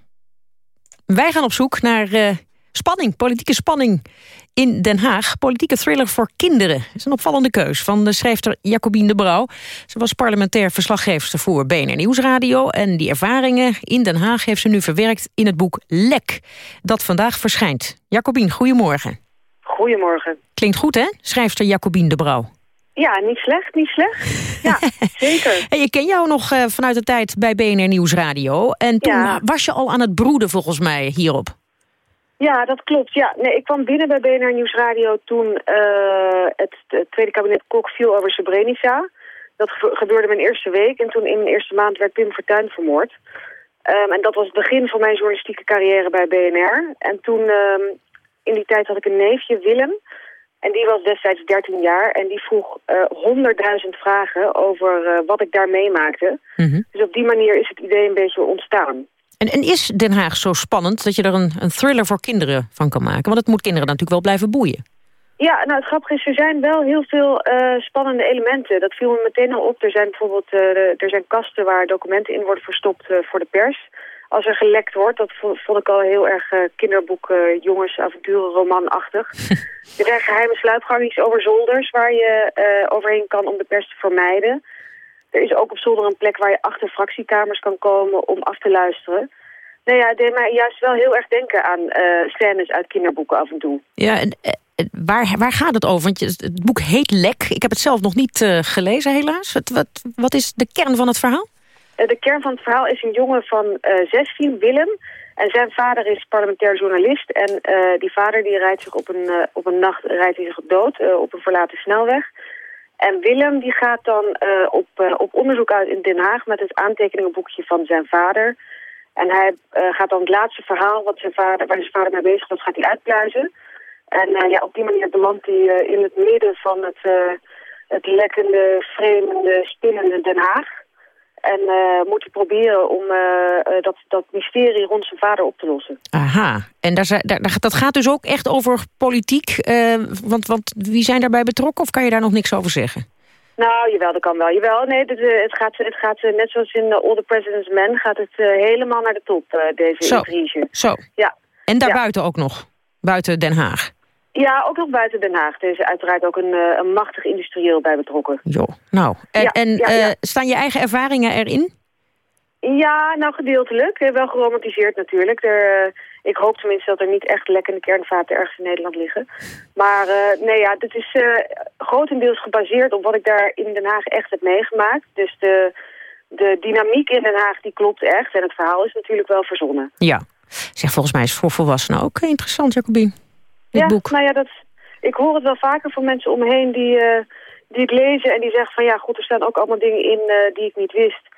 Speaker 2: Wij gaan op zoek naar uh, spanning, politieke spanning in Den Haag. Politieke thriller voor kinderen. Dat is een opvallende keus van de schrijfster Jacobine de Brouw. Ze was parlementair verslaggever voor BNR Nieuwsradio... en die ervaringen in Den Haag heeft ze nu verwerkt in het boek Lek... dat vandaag verschijnt. Jacobine, goedemorgen.
Speaker 30: Goedemorgen.
Speaker 2: Klinkt goed, hè? Schrijfster Jacobine de Brouw.
Speaker 30: Ja, niet slecht, niet slecht. Ja, zeker.
Speaker 2: En je ken jou nog uh, vanuit de tijd bij BNR Nieuwsradio. En toen ja. was je al aan het broeden volgens mij hierop.
Speaker 30: Ja, dat klopt. Ja, nee, ik kwam binnen bij BNR Nieuwsradio toen uh, het, het, tweede kabinet Kok viel over Srebrenica. Dat gebeurde mijn eerste week en toen in mijn eerste maand werd Pim Fortuyn vermoord. Um, en dat was het begin van mijn journalistieke carrière bij BNR. En toen, um, in die tijd had ik een neefje, Willem. En die was destijds 13 jaar en die vroeg honderdduizend uh, vragen over uh, wat ik daar meemaakte. Mm -hmm. Dus op die manier is het idee een beetje ontstaan.
Speaker 2: En, en is Den Haag zo spannend dat je er een, een thriller voor kinderen van kan maken? Want het moet kinderen natuurlijk wel blijven boeien.
Speaker 30: Ja, nou het grappige is, er zijn wel heel veel uh, spannende elementen. Dat viel me meteen al op. Er zijn bijvoorbeeld er zijn kasten waar documenten in worden verstopt voor de pers als er gelekt wordt. Dat vond ik al heel erg uh, kinderboek, uh, jongens, er zijn geheime sluipgangetjes over zolders waar je uh, overheen kan om de pers te vermijden. Er is ook op zolder een plek waar je achter fractiekamers kan komen om af te luisteren. Nou ja, het deed mij juist wel heel erg denken aan scènes uit kinderboeken af en toe.
Speaker 2: Ja, en, waar, waar gaat het over? Want het boek heet Lek. Ik heb het zelf nog niet gelezen helaas. Wat, wat, wat is de kern van het verhaal?
Speaker 30: De kern van het verhaal is een jongen van uh, 16, Willem. En zijn vader is parlementair journalist. En uh, die vader die rijdt zich op een, op een nacht rijdt hij zich dood op een verlaten snelweg. En Willem die gaat dan op, op onderzoek uit in Den Haag met het aantekeningenboekje van zijn vader. En hij gaat dan het laatste verhaal wat zijn vader, waar zijn vader mee bezig was, gaat hij uitpluizen. En ja, op die manier belandt hij in het midden van het, het lekkende, vreemde, spinnende Den Haag. En uh, moet hij proberen om uh, dat, dat mysterie rond zijn vader op te lossen.
Speaker 2: Aha, en daar, daar, dat gaat dus ook echt over politiek? Uh, want, want wie zijn daarbij betrokken of kan je daar nog niks over zeggen?
Speaker 30: Nou, jawel, dat kan wel. Jawel, nee, het, het gaat, het gaat net zoals in All the President's Men... gaat het helemaal naar de top, deze
Speaker 2: zo,
Speaker 30: intrige.
Speaker 2: Zo,
Speaker 30: ja.
Speaker 2: En daarbuiten ja. ook nog? Buiten Den Haag?
Speaker 30: Ja, ook nog buiten Den Haag. Er is uiteraard ook een, uh, een machtig industrieel bij betrokken.
Speaker 2: Jo, nou. En, ja, en ja, ja. Uh, staan je eigen ervaringen erin?
Speaker 30: Ja, nou gedeeltelijk. Wel geromantiseerd natuurlijk. Er, uh, ik hoop tenminste dat er niet echt lekkende kernvaten ergens in Nederland liggen. Maar nee, ja, dit is grotendeels gebaseerd op wat ik daar in Den Haag echt heb meegemaakt. Dus de, de dynamiek in Den Haag die klopt echt. En het verhaal is natuurlijk wel verzonnen.
Speaker 2: Ja. Zeg, volgens mij is het voor volwassenen ook interessant, Jacobien
Speaker 30: ja,
Speaker 2: boek.
Speaker 30: nou ja, dat, ik hoor het wel vaker van mensen om me heen die, uh, die het lezen en die zeggen van ja, goed, er staan ook allemaal dingen in uh, die ik niet wist.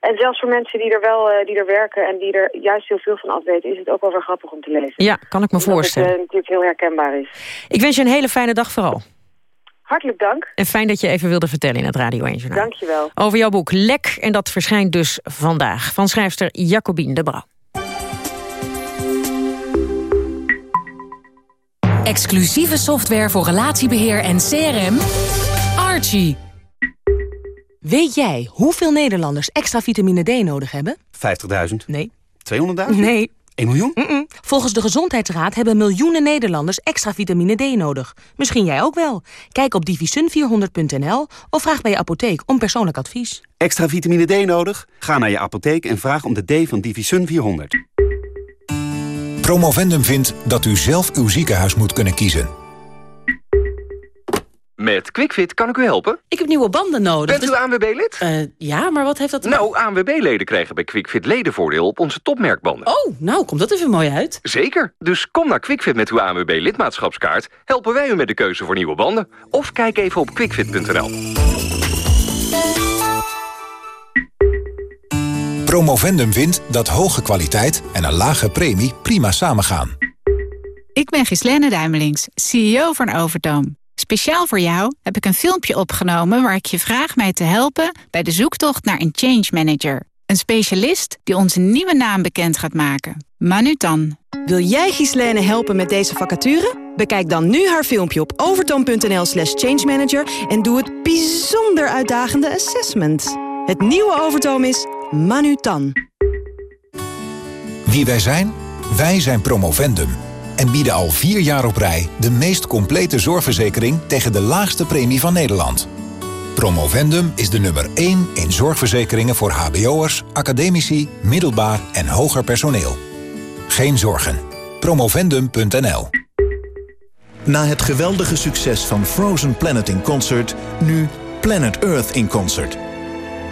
Speaker 30: En zelfs voor mensen die er wel uh, die er werken en die er juist heel veel van afweten, is het ook wel weer grappig om te lezen.
Speaker 2: Ja, kan ik me
Speaker 30: Omdat
Speaker 2: voorstellen.
Speaker 30: het natuurlijk heel herkenbaar is.
Speaker 2: Ik wens je een hele fijne dag vooral.
Speaker 30: Hartelijk dank.
Speaker 2: En fijn dat je even wilde vertellen in het Radio 1 Journaal.
Speaker 30: Dank je wel.
Speaker 2: Over jouw boek Lek, en dat verschijnt dus vandaag. Van schrijfster Jacobine de Brouw.
Speaker 31: Exclusieve software voor relatiebeheer en CRM. Archie. Weet jij hoeveel Nederlanders extra vitamine D nodig hebben?
Speaker 32: 50.000.
Speaker 31: Nee.
Speaker 32: 200.000?
Speaker 31: Nee.
Speaker 32: 1 miljoen?
Speaker 31: Mm -mm. Volgens de Gezondheidsraad hebben miljoenen Nederlanders extra vitamine D nodig. Misschien jij ook wel. Kijk op divisun400.nl of vraag bij je apotheek om persoonlijk advies.
Speaker 32: Extra vitamine D nodig? Ga naar je apotheek en vraag om de D van Divisun 400.
Speaker 33: Promovendum vindt dat u zelf uw ziekenhuis moet kunnen kiezen.
Speaker 32: Met QuickFit kan ik u helpen?
Speaker 34: Ik heb nieuwe banden nodig.
Speaker 32: Bent u ANWB-lid?
Speaker 34: Uh, ja, maar wat heeft dat...
Speaker 32: Nou, ANWB-leden krijgen bij QuickFit ledenvoordeel op onze topmerkbanden.
Speaker 34: Oh, nou, komt dat even mooi uit.
Speaker 32: Zeker. Dus kom naar QuickFit met uw ANWB-lidmaatschapskaart. Helpen wij u met de keuze voor nieuwe banden. Of kijk even op quickfit.nl.
Speaker 33: Promovendum vindt dat hoge kwaliteit en een lage premie prima samengaan.
Speaker 35: Ik ben Gislene Duimelings, CEO van Overtoom. Speciaal voor jou heb ik een filmpje opgenomen waar ik je vraag mij te helpen bij de zoektocht naar een change manager. Een specialist die onze nieuwe naam bekend gaat maken. Manutan.
Speaker 36: Wil jij Gislene helpen met deze vacature? Bekijk dan nu haar filmpje op overtoom.nl slash changemanager... en doe het bijzonder uitdagende assessment. Het nieuwe Overtoom is Manutan.
Speaker 33: Wie wij zijn? Wij zijn Promovendum en bieden al vier jaar op rij de meest complete zorgverzekering tegen de laagste premie van Nederland. Promovendum is de nummer 1 in zorgverzekeringen voor hbo'ers, academici, middelbaar en hoger personeel. Geen zorgen. Promovendum.nl
Speaker 11: Na het geweldige succes van Frozen Planet in Concert, nu Planet Earth in Concert.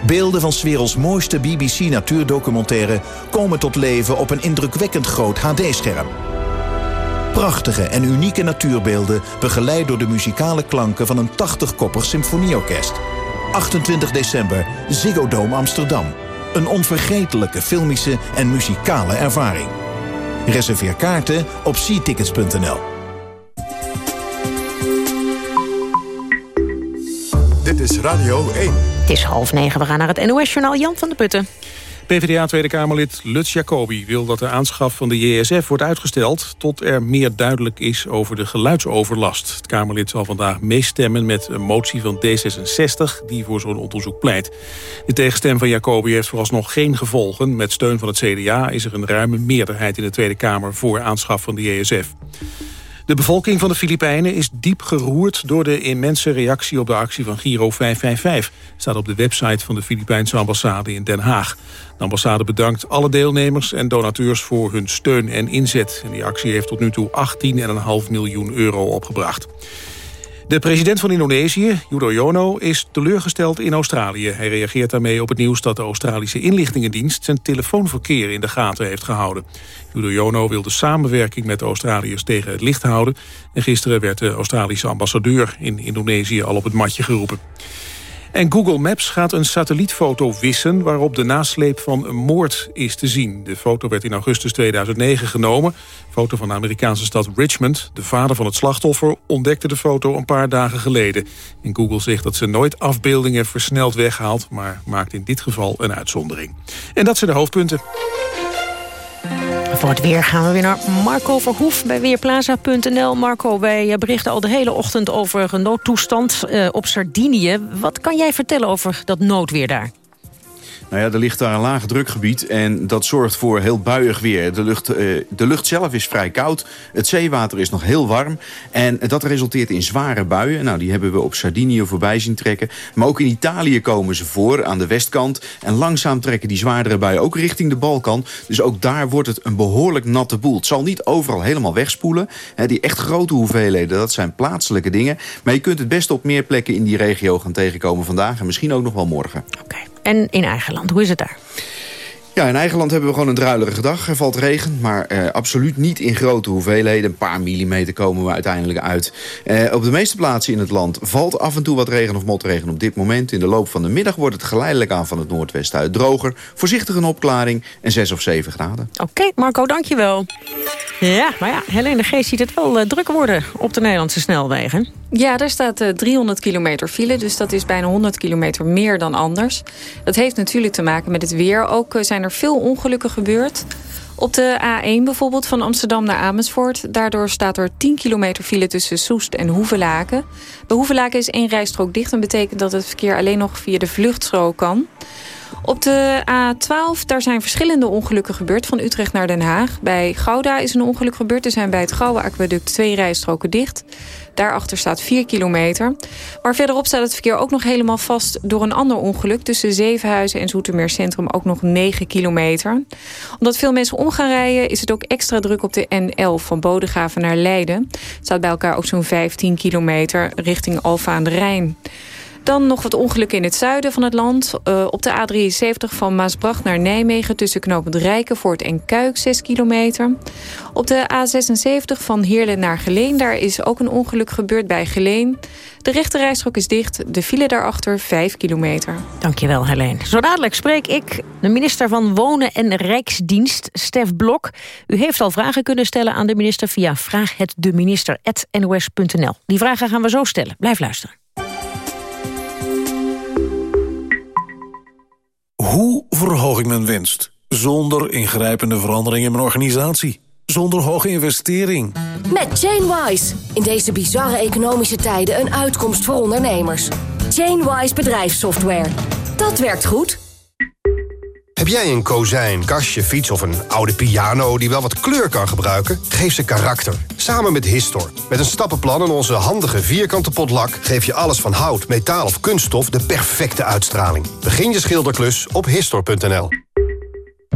Speaker 11: Beelden van 's werelds mooiste BBC-natuurdocumentaire komen tot leven op een indrukwekkend groot HD-scherm. Prachtige en unieke natuurbeelden begeleid door de muzikale klanken van een 80-koppig symfonieorkest. 28 december, Ziggo Dome Amsterdam. Een onvergetelijke filmische en muzikale ervaring. Reserveer kaarten op seatickets.nl.
Speaker 37: is Radio 1.
Speaker 2: Het is half negen, we gaan naar het NOS-journaal Jan van de Putten.
Speaker 3: PvdA Tweede Kamerlid Lutz Jacobi wil dat de aanschaf van de JSF wordt uitgesteld... tot er meer duidelijk is over de geluidsoverlast. Het Kamerlid zal vandaag meestemmen met een motie van D66... die voor zo'n onderzoek pleit. De tegenstem van Jacobi heeft vooralsnog geen gevolgen. Met steun van het CDA is er een ruime meerderheid in de Tweede Kamer... voor aanschaf van de JSF. De bevolking van de Filipijnen is diep geroerd door de immense reactie op de actie van Giro 555. Staat op de website van de Filipijnse ambassade in Den Haag. De ambassade bedankt alle deelnemers en donateurs voor hun steun en inzet. En die actie heeft tot nu toe 18,5 miljoen euro opgebracht. De president van Indonesië, Yudhoyono, is teleurgesteld in Australië. Hij reageert daarmee op het nieuws dat de Australische inlichtingendienst... zijn telefoonverkeer in de gaten heeft gehouden. Yudhoyono wil de samenwerking met de Australiërs tegen het licht houden. En gisteren werd de Australische ambassadeur in Indonesië al op het matje geroepen. En Google Maps gaat een satellietfoto wissen... waarop de nasleep van een moord is te zien. De foto werd in augustus 2009 genomen. Foto van de Amerikaanse stad Richmond. De vader van het slachtoffer ontdekte de foto een paar dagen geleden. En Google zegt dat ze nooit afbeeldingen versneld weghaalt... maar maakt in dit geval een uitzondering. En dat zijn de hoofdpunten.
Speaker 2: Voor het weer gaan we weer naar Marco Verhoef bij Weerplaza.nl. Marco, wij berichten al de hele ochtend over een noodtoestand uh, op Sardinië. Wat kan jij vertellen over dat noodweer daar?
Speaker 38: Nou ja, er ligt daar een laag drukgebied en dat zorgt voor heel buiig weer. De lucht, uh, de lucht zelf is vrij koud, het zeewater is nog heel warm... en dat resulteert in zware buien. Nou, die hebben we op Sardinië voorbij zien trekken. Maar ook in Italië komen ze voor, aan de westkant. En langzaam trekken die zwaardere buien ook richting de Balkan. Dus ook daar wordt het een behoorlijk natte boel. Het zal niet overal helemaal wegspoelen. He, die echt grote hoeveelheden, dat zijn plaatselijke dingen. Maar je kunt het best op meer plekken in die regio gaan tegenkomen vandaag... en misschien ook nog wel morgen.
Speaker 2: Oké. En in eigen land, hoe is het daar?
Speaker 38: Ja, in eigen land hebben we gewoon een druilerige dag. Er valt regen, maar eh, absoluut niet in grote hoeveelheden. Een paar millimeter komen we uiteindelijk uit. Eh, op de meeste plaatsen in het land valt af en toe wat regen of motregen op dit moment. In de loop van de middag wordt het geleidelijk aan van het noordwesten uit droger. Voorzichtig een opklaring en 6 of 7 graden.
Speaker 2: Oké, Marco, dankjewel. Ja, maar ja, Helene de Geest ziet het wel uh, druk worden op de Nederlandse snelwegen.
Speaker 7: Ja, daar staat uh, 300 kilometer file, dus dat is bijna 100 kilometer meer dan anders. Dat heeft natuurlijk te maken met het weer. Ook uh, zijn er veel ongelukken gebeurd. Op de A1 bijvoorbeeld van Amsterdam naar Amersfoort. Daardoor staat er 10 kilometer file tussen Soest en Hoevelaken. Bij Hoevelaken is één rijstrook dicht en betekent dat het verkeer alleen nog via de vluchtstrook kan. Op de A12 daar zijn verschillende ongelukken gebeurd van Utrecht naar Den Haag. Bij Gouda is een ongeluk gebeurd. Er zijn bij het Gouwe Aquaduct twee rijstroken dicht. Daarachter staat 4 kilometer. Maar verderop staat het verkeer ook nog helemaal vast door een ander ongeluk. Tussen Zevenhuizen en Zoetermeer Centrum ook nog 9 kilometer. Omdat veel mensen om gaan rijden is het ook extra druk op de N11 van Bodegraven naar Leiden. Het staat bij elkaar ook zo'n 15 kilometer richting Alfa aan de Rijn. Dan nog wat ongelukken in het zuiden van het land. Uh, op de A73 van Maasbracht naar Nijmegen... tussen knooppunt Rijkenvoort en Kuik, 6 kilometer. Op de A76 van Heerlen naar Geleen... daar is ook een ongeluk gebeurd bij Geleen. De rechterrijstrook is dicht, de file daarachter 5 kilometer.
Speaker 2: Dankjewel, Helene. Zo dadelijk spreek ik de minister van Wonen en Rijksdienst, Stef Blok. U heeft al vragen kunnen stellen aan de minister via vraaghetdeminister.nos.nl. Die vragen gaan we zo stellen. Blijf luisteren.
Speaker 39: Hoe verhoog ik mijn winst? Zonder ingrijpende veranderingen in mijn organisatie. Zonder hoge investering.
Speaker 40: Met Chainwise. In deze bizarre economische tijden een uitkomst voor ondernemers. Chainwise bedrijfssoftware. Dat werkt goed.
Speaker 41: Heb jij een kozijn, kastje, fiets of een oude piano die wel wat kleur kan gebruiken? Geef ze karakter. Samen met Histor. Met een stappenplan en onze handige vierkante potlak... geef je alles van hout, metaal of kunststof de perfecte uitstraling. Begin je schilderklus op Histor.nl.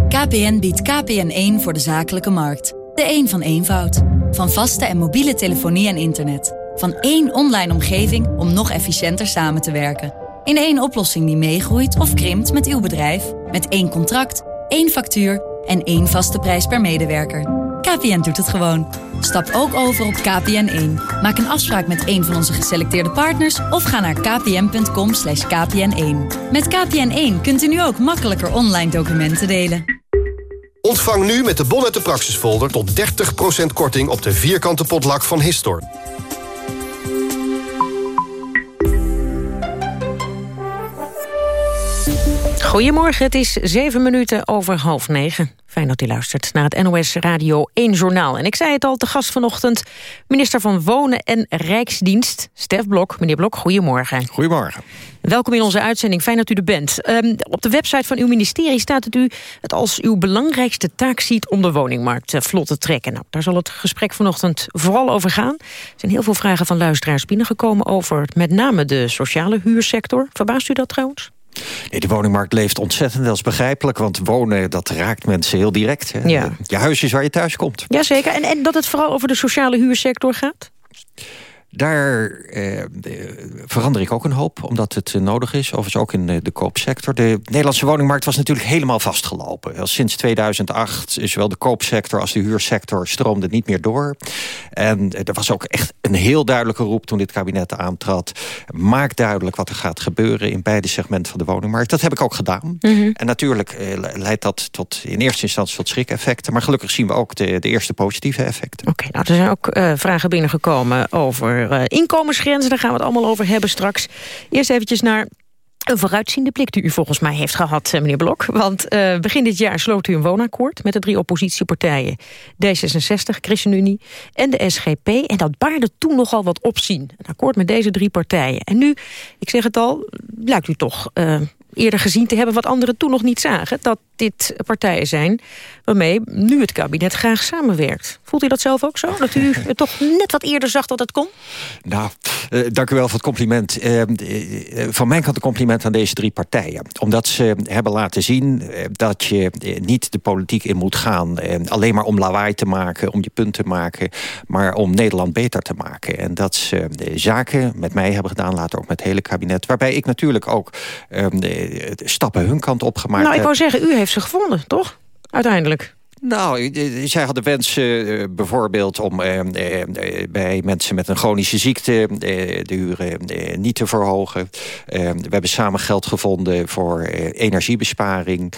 Speaker 42: KPN biedt KPN1 voor de zakelijke markt. De een van eenvoud. Van vaste en mobiele telefonie en internet. Van één online omgeving om nog efficiënter samen te werken. In één oplossing die meegroeit of krimpt met uw bedrijf. Met één contract, één factuur en één vaste prijs per medewerker. KPN doet het gewoon. Stap ook over op KPN1. Maak een afspraak met een van onze geselecteerde partners... of ga naar kpn.com kpn1. Met KPN1 kunt u nu ook makkelijker online documenten delen.
Speaker 41: Ontvang nu met de Bon uit de Praxisfolder tot 30% korting op de vierkante potlak van Histor.
Speaker 2: Goedemorgen, het is zeven minuten over half negen. Fijn dat u luistert naar het NOS Radio 1 Journaal. En ik zei het al, te gast vanochtend, minister van Wonen en Rijksdienst, Stef Blok. Meneer Blok, goedemorgen.
Speaker 43: Goedemorgen.
Speaker 2: Welkom in onze uitzending, fijn dat u er bent. Um, op de website van uw ministerie staat dat u het als uw belangrijkste taak ziet... om de woningmarkt uh, vlot te trekken. Nou, daar zal het gesprek vanochtend vooral over gaan. Er zijn heel veel vragen van luisteraars binnengekomen... over met name de sociale huursector. Verbaast u dat trouwens?
Speaker 43: Nee, de woningmarkt leeft ontzettend, dat is begrijpelijk. Want wonen, dat raakt mensen heel direct. Hè.
Speaker 2: Ja.
Speaker 43: Je huis is waar je thuis komt.
Speaker 2: Jazeker, en, en dat het vooral over de sociale huursector gaat?
Speaker 43: Daar eh, verander ik ook een hoop, omdat het eh, nodig is. Overigens ook in de, de koopsector. De Nederlandse woningmarkt was natuurlijk helemaal vastgelopen. Sinds 2008 is zowel de koopsector als de huursector stroomde niet meer door. En eh, er was ook echt een heel duidelijke roep toen dit kabinet aantrad. Maak duidelijk wat er gaat gebeuren in beide segmenten van de woningmarkt. Dat heb ik ook gedaan.
Speaker 2: Mhm.
Speaker 43: En natuurlijk eh, leidt dat tot, in eerste instantie tot schrikeffecten. Maar gelukkig zien we ook de, de eerste positieve effecten.
Speaker 2: Oké, nou er zijn ook vragen binnengekomen over uh, inkomensgrenzen. Daar gaan we het allemaal over hebben straks. Eerst eventjes naar een vooruitziende blik die u volgens mij heeft gehad, eh, meneer Blok. Want uh, begin dit jaar sloot u een woonakkoord met de drie oppositiepartijen. D66, ChristenUnie en de SGP. En dat baarde toen nogal wat opzien. Een akkoord met deze drie partijen. En nu, ik zeg het al, lijkt u toch eerder gezien te hebben... wat anderen toen nog niet zagen. Dat dit partijen zijn waarmee nu het kabinet graag samenwerkt. Voelt u dat zelf ook zo? Dat u het toch net wat eerder zag dat het kon?
Speaker 43: Nou, uh, dank u wel voor het compliment. Uh, uh, van mijn kant een compliment aan deze drie partijen. Omdat ze hebben laten zien dat je niet de politiek in moet gaan... alleen maar om lawaai te maken, om je punt te maken... maar om Nederland beter te maken. En dat ze zaken met mij hebben gedaan, later ook met het hele kabinet... waarbij ik natuurlijk ook stappen hun kant op gemaakt
Speaker 2: Nou, ik wou zeggen, u heeft ze gevonden, toch? Uiteindelijk.
Speaker 43: Nou, zij hadden wensen uh, bijvoorbeeld om uh, uh, bij mensen met een chronische ziekte de huren niet te verhogen. we hebben samen geld gevonden voor energiebesparing.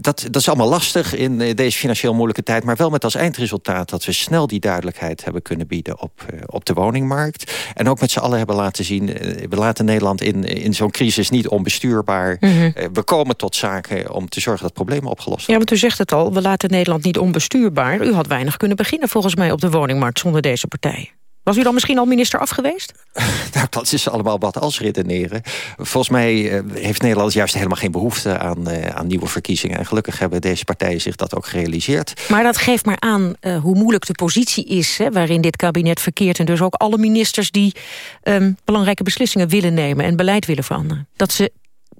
Speaker 43: dat, dat is allemaal lastig in deze financieel moeilijke tijd, maar wel met als eindresultaat dat we snel die duidelijkheid hebben kunnen bieden op, op de woningmarkt. En ook met z'n allen hebben laten zien, we laten Nederland in, in zo'n crisis niet onbestuurbaar. Mm -hmm. we komen tot zaken om te zorgen dat problemen opgelost worden.
Speaker 2: Ja, want u zegt het al, we laten Nederland niet onbestuurbaar. U had weinig kunnen beginnen volgens mij op de woningmarkt zonder deze partijen. Was u dan misschien al minister af geweest?
Speaker 43: nou, dat is allemaal wat als redeneren. Volgens mij eh, heeft Nederland juist helemaal geen behoefte aan, uh, aan nieuwe verkiezingen. En gelukkig hebben deze partijen zich dat ook gerealiseerd.
Speaker 2: Maar dat geeft maar aan uh, hoe moeilijk de positie is... Hè, waarin dit kabinet verkeert. En dus ook alle ministers die um, belangrijke beslissingen willen nemen... en beleid willen veranderen. Dat ze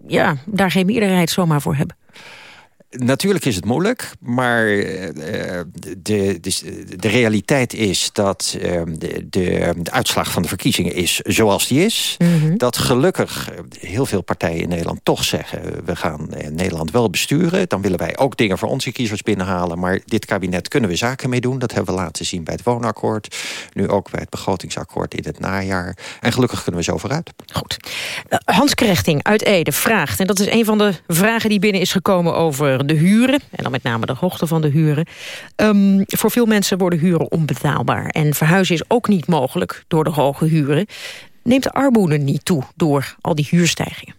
Speaker 2: ja, daar geen meerderheid zomaar voor hebben.
Speaker 43: Natuurlijk is het moeilijk, maar uh, de, de, de, realiteit is dat uh, de, de, de, uitslag van de verkiezingen is zoals die is. Mm -hmm. Dat gelukkig heel veel partijen in Nederland toch zeggen... we gaan Nederland wel besturen. Dan willen wij ook dingen voor onze kiezers binnenhalen. Maar dit kabinet kunnen we zaken mee doen. Dat hebben we laten zien bij het woonakkoord. Nu ook bij het begrotingsakkoord in het najaar. En gelukkig kunnen we zo vooruit.
Speaker 2: Goed. Hans Krechting uit Ede vraagt... en dat is een van de vragen die binnen is gekomen over de huren. En dan met name de hoogte van de huren. Um, voor veel mensen worden huren onbetaalbaar. En verhuizen is ook niet mogelijk door de hoge huren. Neemt de armoede niet toe door al die huurstijgingen?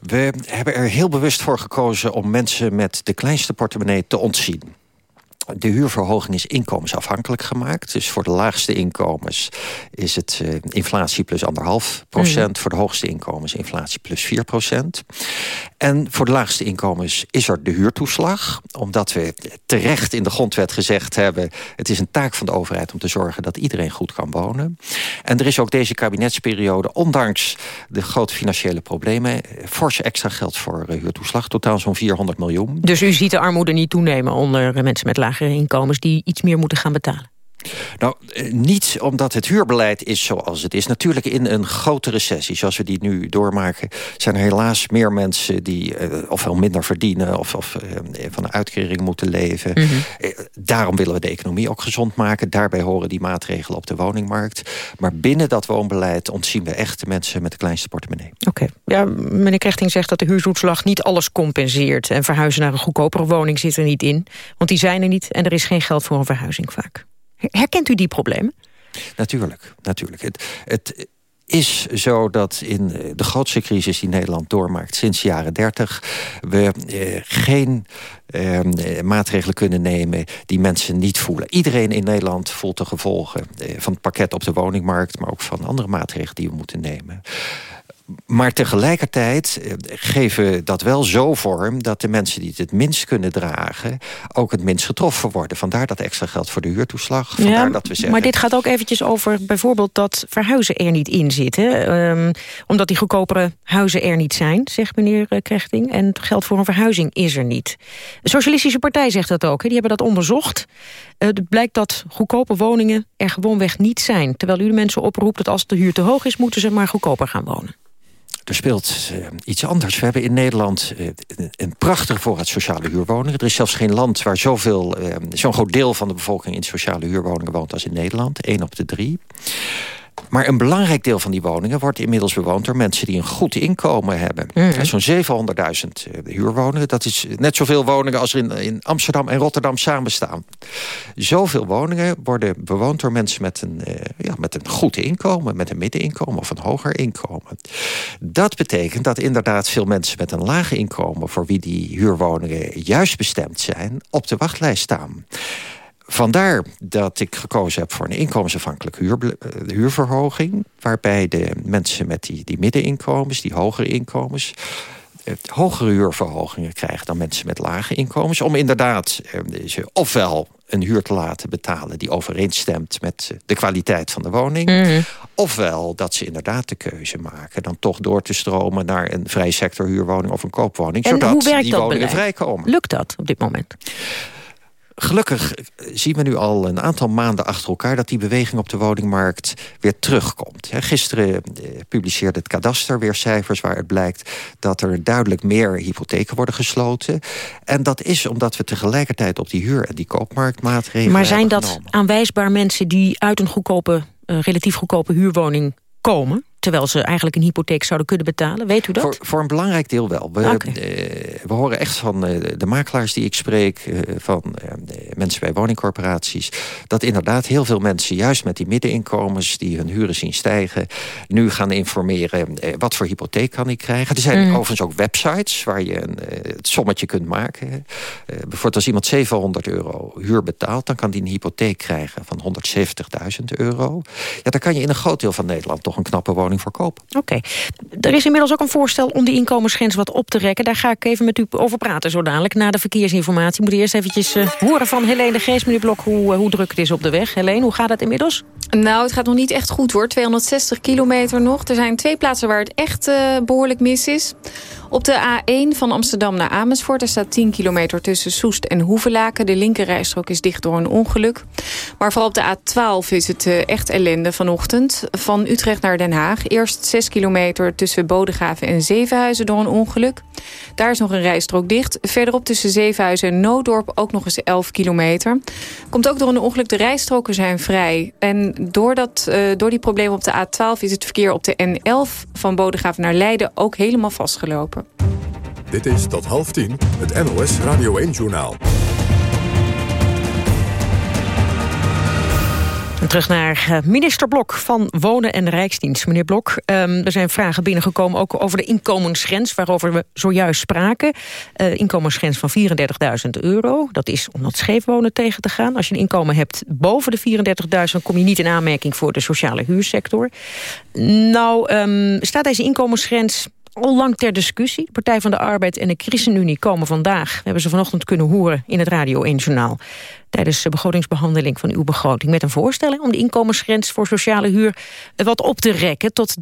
Speaker 43: We hebben er heel bewust voor gekozen om mensen met de kleinste portemonnee te ontzien. De huurverhoging is inkomensafhankelijk gemaakt. Dus voor de laagste inkomens is het uh, inflatie plus anderhalf procent. Mm. Voor de hoogste inkomens inflatie plus 4 procent. En voor de laagste inkomens is er de huurtoeslag. Omdat we terecht in de grondwet gezegd hebben... het is een taak van de overheid om te zorgen dat iedereen goed kan wonen. En er is ook deze kabinetsperiode, ondanks de grote financiële problemen... fors extra geld voor uh, huurtoeslag. Totaal zo'n 400 miljoen.
Speaker 2: Dus u ziet de armoede niet toenemen onder mensen met lagere inkomens... die iets meer moeten gaan betalen?
Speaker 43: Nou, niet omdat het huurbeleid is zoals het is. Natuurlijk in een grote recessie, zoals we die nu doormaken... zijn er helaas meer mensen die uh, ofwel minder verdienen... of, of uh, van een uitkering moeten leven. Mm -hmm. uh, daarom willen we de economie ook gezond maken. Daarbij horen die maatregelen op de woningmarkt. Maar binnen dat woonbeleid ontzien we echt de mensen met de kleinste portemonnee.
Speaker 2: Oké. Okay. Ja, meneer Krechting zegt dat de huurtoeslag niet alles compenseert... en verhuizen naar een goedkopere woning zit er niet in. Want die zijn er niet en er is geen geld voor een verhuizing vaak. Herkent u die problemen?
Speaker 43: Natuurlijk, natuurlijk. Het, het is zo dat in de grootste crisis die Nederland doormaakt sinds de jaren 30... we eh, geen eh, maatregelen kunnen nemen die mensen niet voelen. Iedereen in Nederland voelt de gevolgen eh, van het pakket op de woningmarkt... maar ook van andere maatregelen die we moeten nemen maar tegelijkertijd geven we dat wel zo vorm... dat de mensen die het het minst kunnen dragen... ook het minst getroffen worden. Vandaar dat extra geld voor de huurtoeslag. Vandaar
Speaker 2: ja,
Speaker 43: dat we zeggen...
Speaker 2: Maar dit gaat ook eventjes over bijvoorbeeld dat verhuizen er niet in zitten. Um, omdat die goedkopere huizen er niet zijn, zegt meneer Krechting. En geld voor een verhuizing is er niet. De Socialistische Partij zegt dat ook. Die hebben dat onderzocht. Uh, het blijkt dat goedkope woningen er gewoonweg niet zijn. Terwijl u de mensen oproept dat als de huur te hoog is... moeten ze maar goedkoper gaan wonen.
Speaker 43: Er speelt uh, iets anders. We hebben in Nederland uh, een prachtige voorraad sociale huurwoningen. Er is zelfs geen land waar zoveel, uh, zo'n groot deel van de bevolking... in sociale huurwoningen woont als in Nederland. 1 op de drie. Maar een belangrijk deel van die woningen wordt inmiddels bewoond... door mensen die een goed inkomen hebben. Mm -hmm. Zo'n 700.000 huurwoningen. Dat is net zoveel woningen als er in, in Amsterdam en Rotterdam samen bestaan. Zoveel woningen worden bewoond door mensen met een, uh, ja, met een goed inkomen... met een middeninkomen of een hoger inkomen. Dat betekent dat inderdaad veel mensen met een laag inkomen... voor wie die huurwoningen juist bestemd zijn... op de wachtlijst staan. Vandaar dat ik gekozen heb voor een inkomensafhankelijke huur, huurverhoging... waarbij de mensen met die, die middeninkomens, die hogere inkomens... hogere huurverhogingen krijgen dan mensen met lage inkomens... om inderdaad ze ofwel een huur te laten betalen... die overeenstemt met de kwaliteit van de woning... Mm. ofwel dat ze inderdaad de keuze maken... dan toch door te stromen naar een vrij sector huurwoning of een koopwoning...
Speaker 2: En
Speaker 43: zodat
Speaker 2: hoe werkt
Speaker 43: die
Speaker 2: dat
Speaker 43: woningen vrijkomen.
Speaker 2: Lukt dat op dit moment?
Speaker 43: Gelukkig zien we nu al een aantal maanden achter elkaar... dat die beweging op de woningmarkt weer terugkomt. Gisteren publiceerde het kadaster weer cijfers waaruit blijkt... dat er duidelijk meer hypotheken worden gesloten. En dat is omdat we tegelijkertijd op die huur- en die koopmarktmaatregelen
Speaker 2: Maar zijn dat
Speaker 43: genomen.
Speaker 2: aanwijsbaar mensen die uit een goedkope, uh, relatief goedkope huurwoning komen? Terwijl ze eigenlijk een hypotheek zouden kunnen betalen. Weet u dat?
Speaker 43: Voor, voor een belangrijk deel wel. We, eh, we horen echt van eh, de makelaars die ik spreek... eh, van mensen bij woningcorporaties... dat inderdaad heel veel mensen, juist met die middeninkomens... die hun huren zien stijgen, nu gaan informeren... wat voor hypotheek kan ik krijgen. Er zijn
Speaker 2: Mhm.
Speaker 43: overigens ook websites waar je een, het sommetje kunt maken. Bijvoorbeeld als iemand 700 euro huur betaalt... dan kan die een hypotheek krijgen van 170.000 euro. Ja, daar kan je in een groot deel van Nederland... toch een knappe woning voor kopen.
Speaker 2: Oké. Er is inmiddels ook een voorstel om die inkomensgrens wat op te rekken. Daar ga ik even met u over praten zo dadelijk. Na de verkeersinformatie moet eerst eventjes horen van Helene de Geest, meneer Blok, hoe, hoe druk het is op de weg. Helene, hoe gaat het inmiddels?
Speaker 7: Nou, het gaat nog niet echt goed hoor. 260 kilometer nog. Er zijn twee plaatsen waar het echt eh, behoorlijk mis is. Op de A1 van Amsterdam naar Amersfoort... er staat 10 kilometer tussen Soest en Hoevelaken. De linkerrijstrook is dicht door een ongeluk. Maar vooral op de A12 is het eh, echt ellende vanochtend. Van Utrecht naar Den Haag. Eerst 6 kilometer tussen Bodegraven en Zevenhuizen door een ongeluk. Daar is nog een rijstrook dicht. Verderop tussen Zevenhuizen en Noodorp ook nog eens 11 kilometer. Komt ook door een ongeluk. De rijstroken zijn vrij. En door, dat, eh, door die problemen op de A12 is het verkeer op de N11 van Bodegraven naar Leiden ook helemaal vastgelopen.
Speaker 37: Dit is tot half tien het NOS Radio 1-journaal.
Speaker 2: En Terug naar eh, minister Blok van Wonen en Rijksdienst. Meneer Blok, ehm, er zijn vragen binnengekomen ook over de inkomensgrens... waarover we zojuist spraken. Eh, inkomensgrens van 34.000 euro. Dat is om dat scheefwonen tegen te gaan. Als je een inkomen hebt boven de 34.000... kom je niet in aanmerking voor de sociale huursector. Nou, ehm, staat deze inkomensgrens al lang ter discussie. Partij van de Arbeid en de ChristenUnie komen vandaag... we hebben ze vanochtend kunnen horen in het Radio 1-journaal... tijdens de begrotingsbehandeling van uw begroting... met een voorstelling om de inkomensgrens voor sociale huur... wat op te rekken tot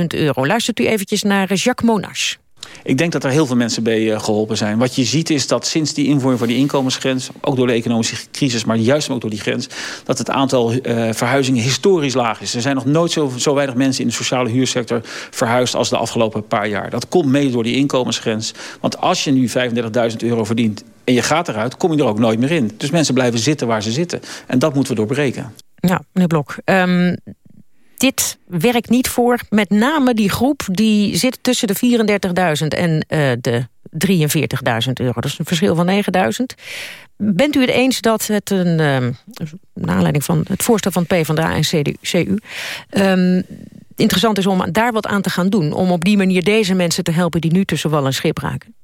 Speaker 2: 43.000 euro. Luistert u eventjes naar Jacques Monash.
Speaker 44: Ik denk dat er heel veel mensen bij eh, geholpen zijn. Wat je ziet is dat sinds die invoering van die inkomensgrens... ook door de economische crisis, maar juist ook door die grens... dat het aantal eh, verhuizingen historisch laag is. Er zijn nog nooit zo, zo weinig mensen in de sociale huursector verhuisd... als de afgelopen paar jaar. Dat komt mee door die inkomensgrens. Want als je nu 35.000 euro verdient en je gaat eruit... kom je er ook nooit meer in. Dus mensen blijven zitten waar ze zitten. En dat moeten we doorbreken.
Speaker 2: Ja, meneer Blok. ehm, dit werkt niet voor met name die groep... die zit tussen de 34.000 en eh, de 43.000 euro. Dat is een verschil van 9.000. Bent u het eens dat het een... ehm, naar aanleiding van het voorstel van PvdA en CDU, CU... ehm, interessant is om daar wat aan te gaan doen... om op die manier deze mensen te helpen die nu tussen wal en schip raken?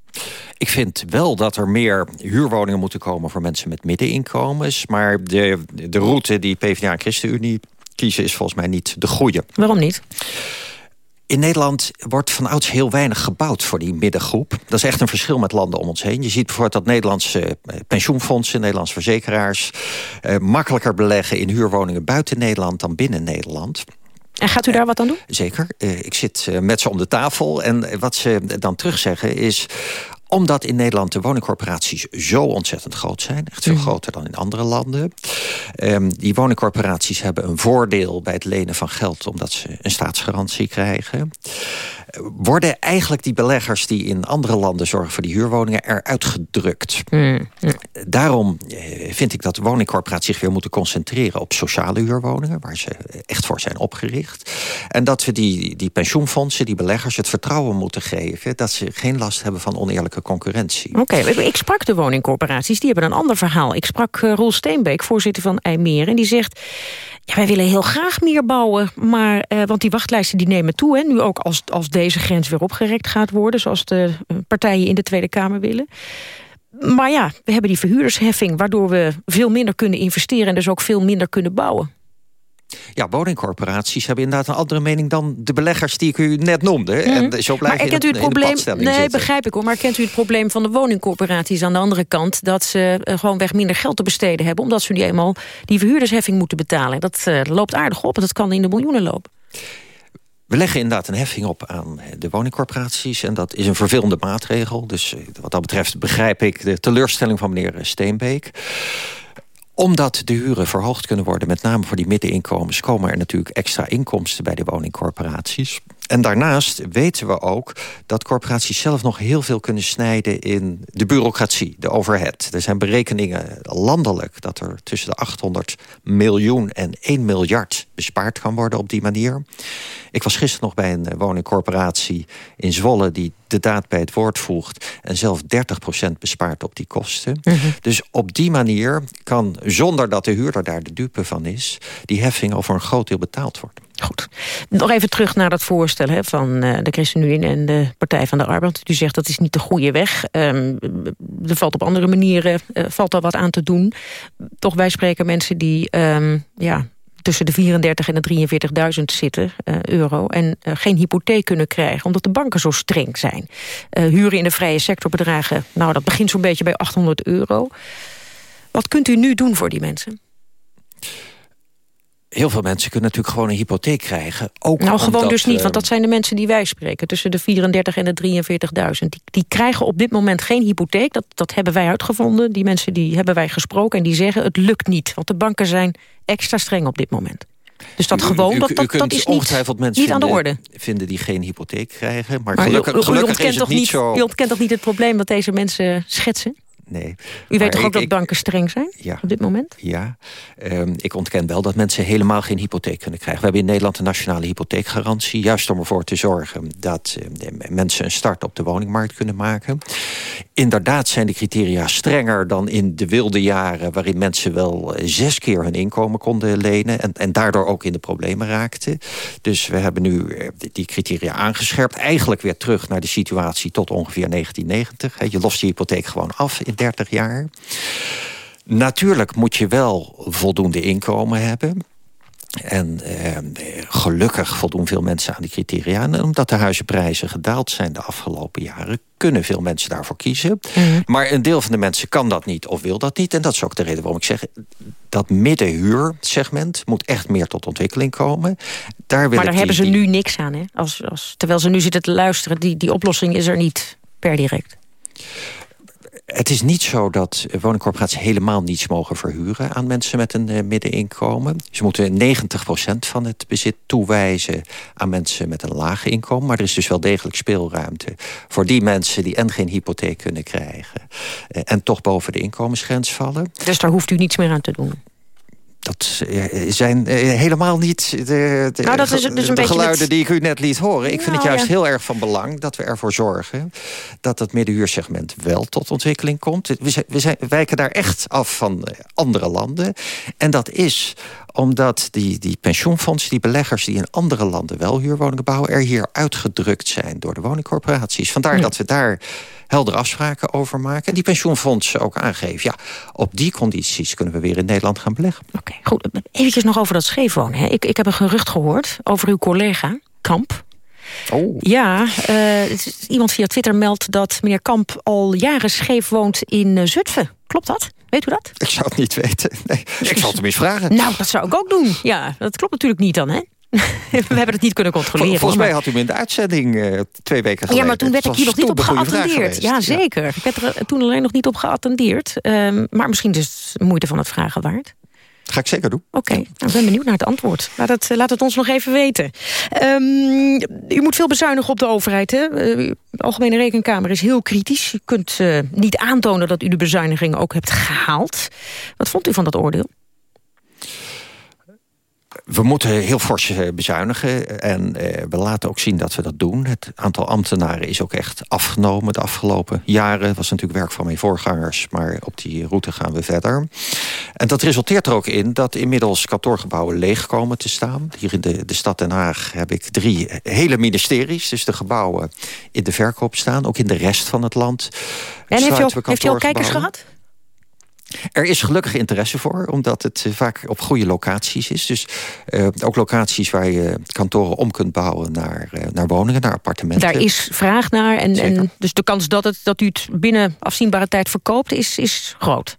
Speaker 43: Ik vind wel dat er meer huurwoningen moeten komen voor mensen met middeninkomens. Maar de, de route die PvdA en ChristenUnie kiezen is volgens mij niet de goede.
Speaker 2: Waarom niet?
Speaker 43: In Nederland wordt van ouds heel weinig gebouwd voor die middengroep. Dat is echt een verschil met landen om ons heen. Je ziet bijvoorbeeld dat Nederlandse eh, pensioenfondsen, Nederlandse verzekeraars... Eh, makkelijker beleggen in huurwoningen buiten Nederland dan binnen Nederland.
Speaker 2: En gaat u daar wat aan doen?
Speaker 43: Zeker. Eh, ik zit eh, met ze om de tafel. En wat ze dan terugzeggen is omdat in Nederland de woningcorporaties zo ontzettend groot zijn. Echt veel groter dan in andere landen. Ehm, die woningcorporaties hebben een voordeel bij het lenen van geld... omdat ze een staatsgarantie krijgen. Worden eigenlijk die beleggers die in andere landen zorgen voor die huurwoningen eruit gedrukt. Daarom eh, vind ik dat woningcorporaties zich weer moeten concentreren op sociale huurwoningen, waar ze echt voor zijn opgericht. En dat we die, die pensioenfondsen, die beleggers, het vertrouwen moeten geven dat ze geen last hebben van oneerlijke concurrentie.
Speaker 2: Oké, ik sprak de woningcorporaties, die hebben een ander verhaal. Ik sprak eh, Roel Steenbeek, voorzitter van IJmeer, en die zegt... Wij willen heel graag meer bouwen, maar, eh, want die wachtlijsten die nemen toe. Hè, nu ook als, als deze grens weer opgerekt gaat worden... zoals de eh, partijen in de Tweede Kamer willen. Maar ja, we hebben die verhuurdersheffing... waardoor we veel minder kunnen investeren... en dus ook veel minder kunnen bouwen.
Speaker 43: Ja, woningcorporaties hebben inderdaad een andere mening dan de beleggers die ik u net noemde. En zo blijf
Speaker 2: Mhm. maar
Speaker 43: je
Speaker 2: kent u het probleem? Nee,
Speaker 43: zitten.
Speaker 2: begrijp ik hoor. Maar kent u het probleem van de woningcorporaties aan de andere kant? Dat ze eh, gewoonweg minder geld te besteden hebben, omdat ze nu eenmaal die verhuurdersheffing moeten betalen. Dat eh, loopt aardig op en dat kan in de miljoenen lopen.
Speaker 43: We leggen inderdaad een heffing op aan de woningcorporaties. En dat is een vervelende maatregel. Dus eh, wat dat betreft begrijp ik de teleurstelling van meneer Steenbeek omdat de huren verhoogd kunnen worden, met name voor die middeninkomens... komen er natuurlijk extra inkomsten bij de woningcorporaties. En daarnaast weten we ook dat corporaties zelf nog heel veel kunnen snijden in de bureaucratie, de overhead. Er zijn berekeningen landelijk dat er tussen de 800 miljoen en 1 miljard bespaard kan worden op die manier. Ik was gisteren nog bij een woningcorporatie in Zwolle die de daad bij het woord voegt en zelf 30% bespaart op die kosten. Mhm. Dus op die manier kan, zonder dat de huurder daar de dupe van is, die heffing over een groot deel betaald worden.
Speaker 2: Goed. Nog even terug naar dat voorstel hè, van uh, de ChristenUnie en de Partij van de Arbeid. U zegt dat is niet de goede weg. Um, er valt op andere manieren uh, valt al wat aan te doen. Toch wij spreken mensen die um, ja, tussen de 34 en de 43.000 zitten uh, euro... en geen hypotheek kunnen krijgen, omdat de banken zo streng zijn. huren in de vrije sector bedragen, nou dat begint zo'n beetje bij 800 euro. Wat kunt u nu doen voor die mensen?
Speaker 43: Heel veel mensen kunnen natuurlijk gewoon een hypotheek krijgen. Ook
Speaker 2: nou, gewoon dus niet, want dat zijn de mensen die wij spreken. Tussen de 34 en de 43.000. Die, die krijgen op dit moment geen hypotheek. Dat, dat hebben wij uitgevonden. Die mensen die hebben wij gesproken en die zeggen het lukt niet. Want de banken zijn extra streng op dit moment. Dus dat gewoon, dat, dat, dat is
Speaker 43: ongetwijfeld
Speaker 2: niet,
Speaker 43: mensen
Speaker 2: niet aan de orde.
Speaker 43: Vinden die geen hypotheek krijgen. Maar,
Speaker 2: maar
Speaker 43: gelukkig,
Speaker 2: u,
Speaker 43: gelukkig is het niet zo...
Speaker 2: U ontkent toch niet het probleem dat deze mensen schetsen?
Speaker 43: Nee.
Speaker 2: U weet toch ook dat banken streng zijn
Speaker 43: ja,
Speaker 2: op dit moment?
Speaker 43: Ja, um, ik ontken wel dat mensen helemaal geen hypotheek kunnen krijgen. We hebben in Nederland een nationale hypotheekgarantie... juist om ervoor te zorgen dat uh, mensen een start op de woningmarkt kunnen maken. Inderdaad zijn de criteria strenger dan in de wilde jaren... waarin mensen wel zes keer hun inkomen konden lenen... en, en daardoor ook in de problemen raakten. Dus we hebben nu uh, die criteria aangescherpt. Eigenlijk weer terug naar de situatie tot ongeveer 1990. Je lost je hypotheek gewoon af in 30 jaar. Natuurlijk moet je wel voldoende inkomen hebben. En eh, gelukkig voldoen veel mensen aan die criteria. En omdat de huizenprijzen gedaald zijn de afgelopen jaren... kunnen veel mensen daarvoor kiezen. Mm. Maar een deel van de mensen kan dat niet of wil dat niet. En dat is ook de reden waarom ik zeg... dat middenhuursegment moet echt meer tot ontwikkeling komen. Daar wil
Speaker 2: maar daar
Speaker 43: die,
Speaker 2: hebben ze nu niks aan. Hè? Als, als, terwijl ze nu zitten te luisteren, die, die oplossing is er niet per direct
Speaker 43: het is niet zo dat woningcorporaties helemaal niets mogen verhuren aan mensen met een uh, middeninkomen. Ze moeten 90% van het bezit toewijzen aan mensen met een laag inkomen. Maar er is dus wel degelijk speelruimte voor die mensen die en geen hypotheek kunnen krijgen. Uh, en toch boven de inkomensgrens vallen.
Speaker 2: Dus daar hoeft u niets meer aan te doen?
Speaker 43: Dat zijn helemaal niet de, de,
Speaker 2: nou, dat is dus een
Speaker 43: de geluiden
Speaker 2: met...
Speaker 43: die ik u net liet horen. Ik vind
Speaker 2: nou,
Speaker 43: het juist
Speaker 2: ja.
Speaker 43: heel erg van belang dat we ervoor zorgen... dat het middenhuursegment wel tot ontwikkeling komt. We, zijn, we, zijn, we wijken daar echt af van andere landen. En dat is omdat die, die pensioenfondsen, die beleggers... die in andere landen wel huurwoningen bouwen... er hier uitgedrukt zijn door de woningcorporaties. Vandaar ja. dat we daar heldere afspraken over maken. En die pensioenfondsen ook aangeven. Ja, op die condities kunnen we weer in Nederland gaan beleggen.
Speaker 2: Oké, okay, goed. Eventjes nog over dat scheefwonen. Hè. Ik, ik heb een gerucht gehoord over uw collega, Kamp.
Speaker 43: Oh.
Speaker 2: Ja, uh, iemand via Twitter meldt dat meneer Kamp al jaren scheef woont in uh, Zutphen. Klopt dat? Weet u dat?
Speaker 43: Ik zou het niet weten. Nee, ik zal het hem eens vragen.
Speaker 2: Nou, dat zou ik ook doen. Ja, dat klopt natuurlijk niet dan, hè? we hebben het niet kunnen controleren.
Speaker 43: Volgens mij had u hem in de uitzending uh, twee weken geleden.
Speaker 2: Ja, maar toen werd ik hier nog niet op geattendeerd. Ja, zeker. Ja. Ik werd er toen alleen nog niet op geattendeerd. Um, maar misschien dus de moeite van het vragen waard.
Speaker 43: Dat ga ik zeker doen.
Speaker 2: Oké, okay. nou, ik ben benieuwd naar het antwoord. Laat het, laat het ons nog even weten. Um, u moet veel bezuinigen op de overheid. Hè? De Algemene Rekenkamer is heel kritisch. U kunt uh, niet aantonen dat u de bezuinigingen ook hebt gehaald. Wat vond u van dat oordeel?
Speaker 43: We moeten heel fors bezuinigen en eh, we laten ook zien dat we dat doen. Het aantal ambtenaren is ook echt afgenomen de afgelopen jaren. Dat was natuurlijk werk van mijn voorgangers, maar op die route gaan we verder. En dat resulteert er ook in dat inmiddels kantoorgebouwen leeg komen te staan. Hier in de, de stad Den Haag heb ik drie hele ministeries, dus de gebouwen in de verkoop staan. Ook in de rest van het land.
Speaker 2: En heeft u, ook, heeft u al kijkers gehad?
Speaker 43: Er is gelukkig interesse voor, omdat het vaak op goede locaties is. Dus uh, ook locaties waar je kantoren om kunt bouwen naar, uh, naar woningen, naar appartementen.
Speaker 2: Daar is vraag naar en, en dus de kans dat, het, dat u het binnen afzienbare tijd verkoopt is, is groot.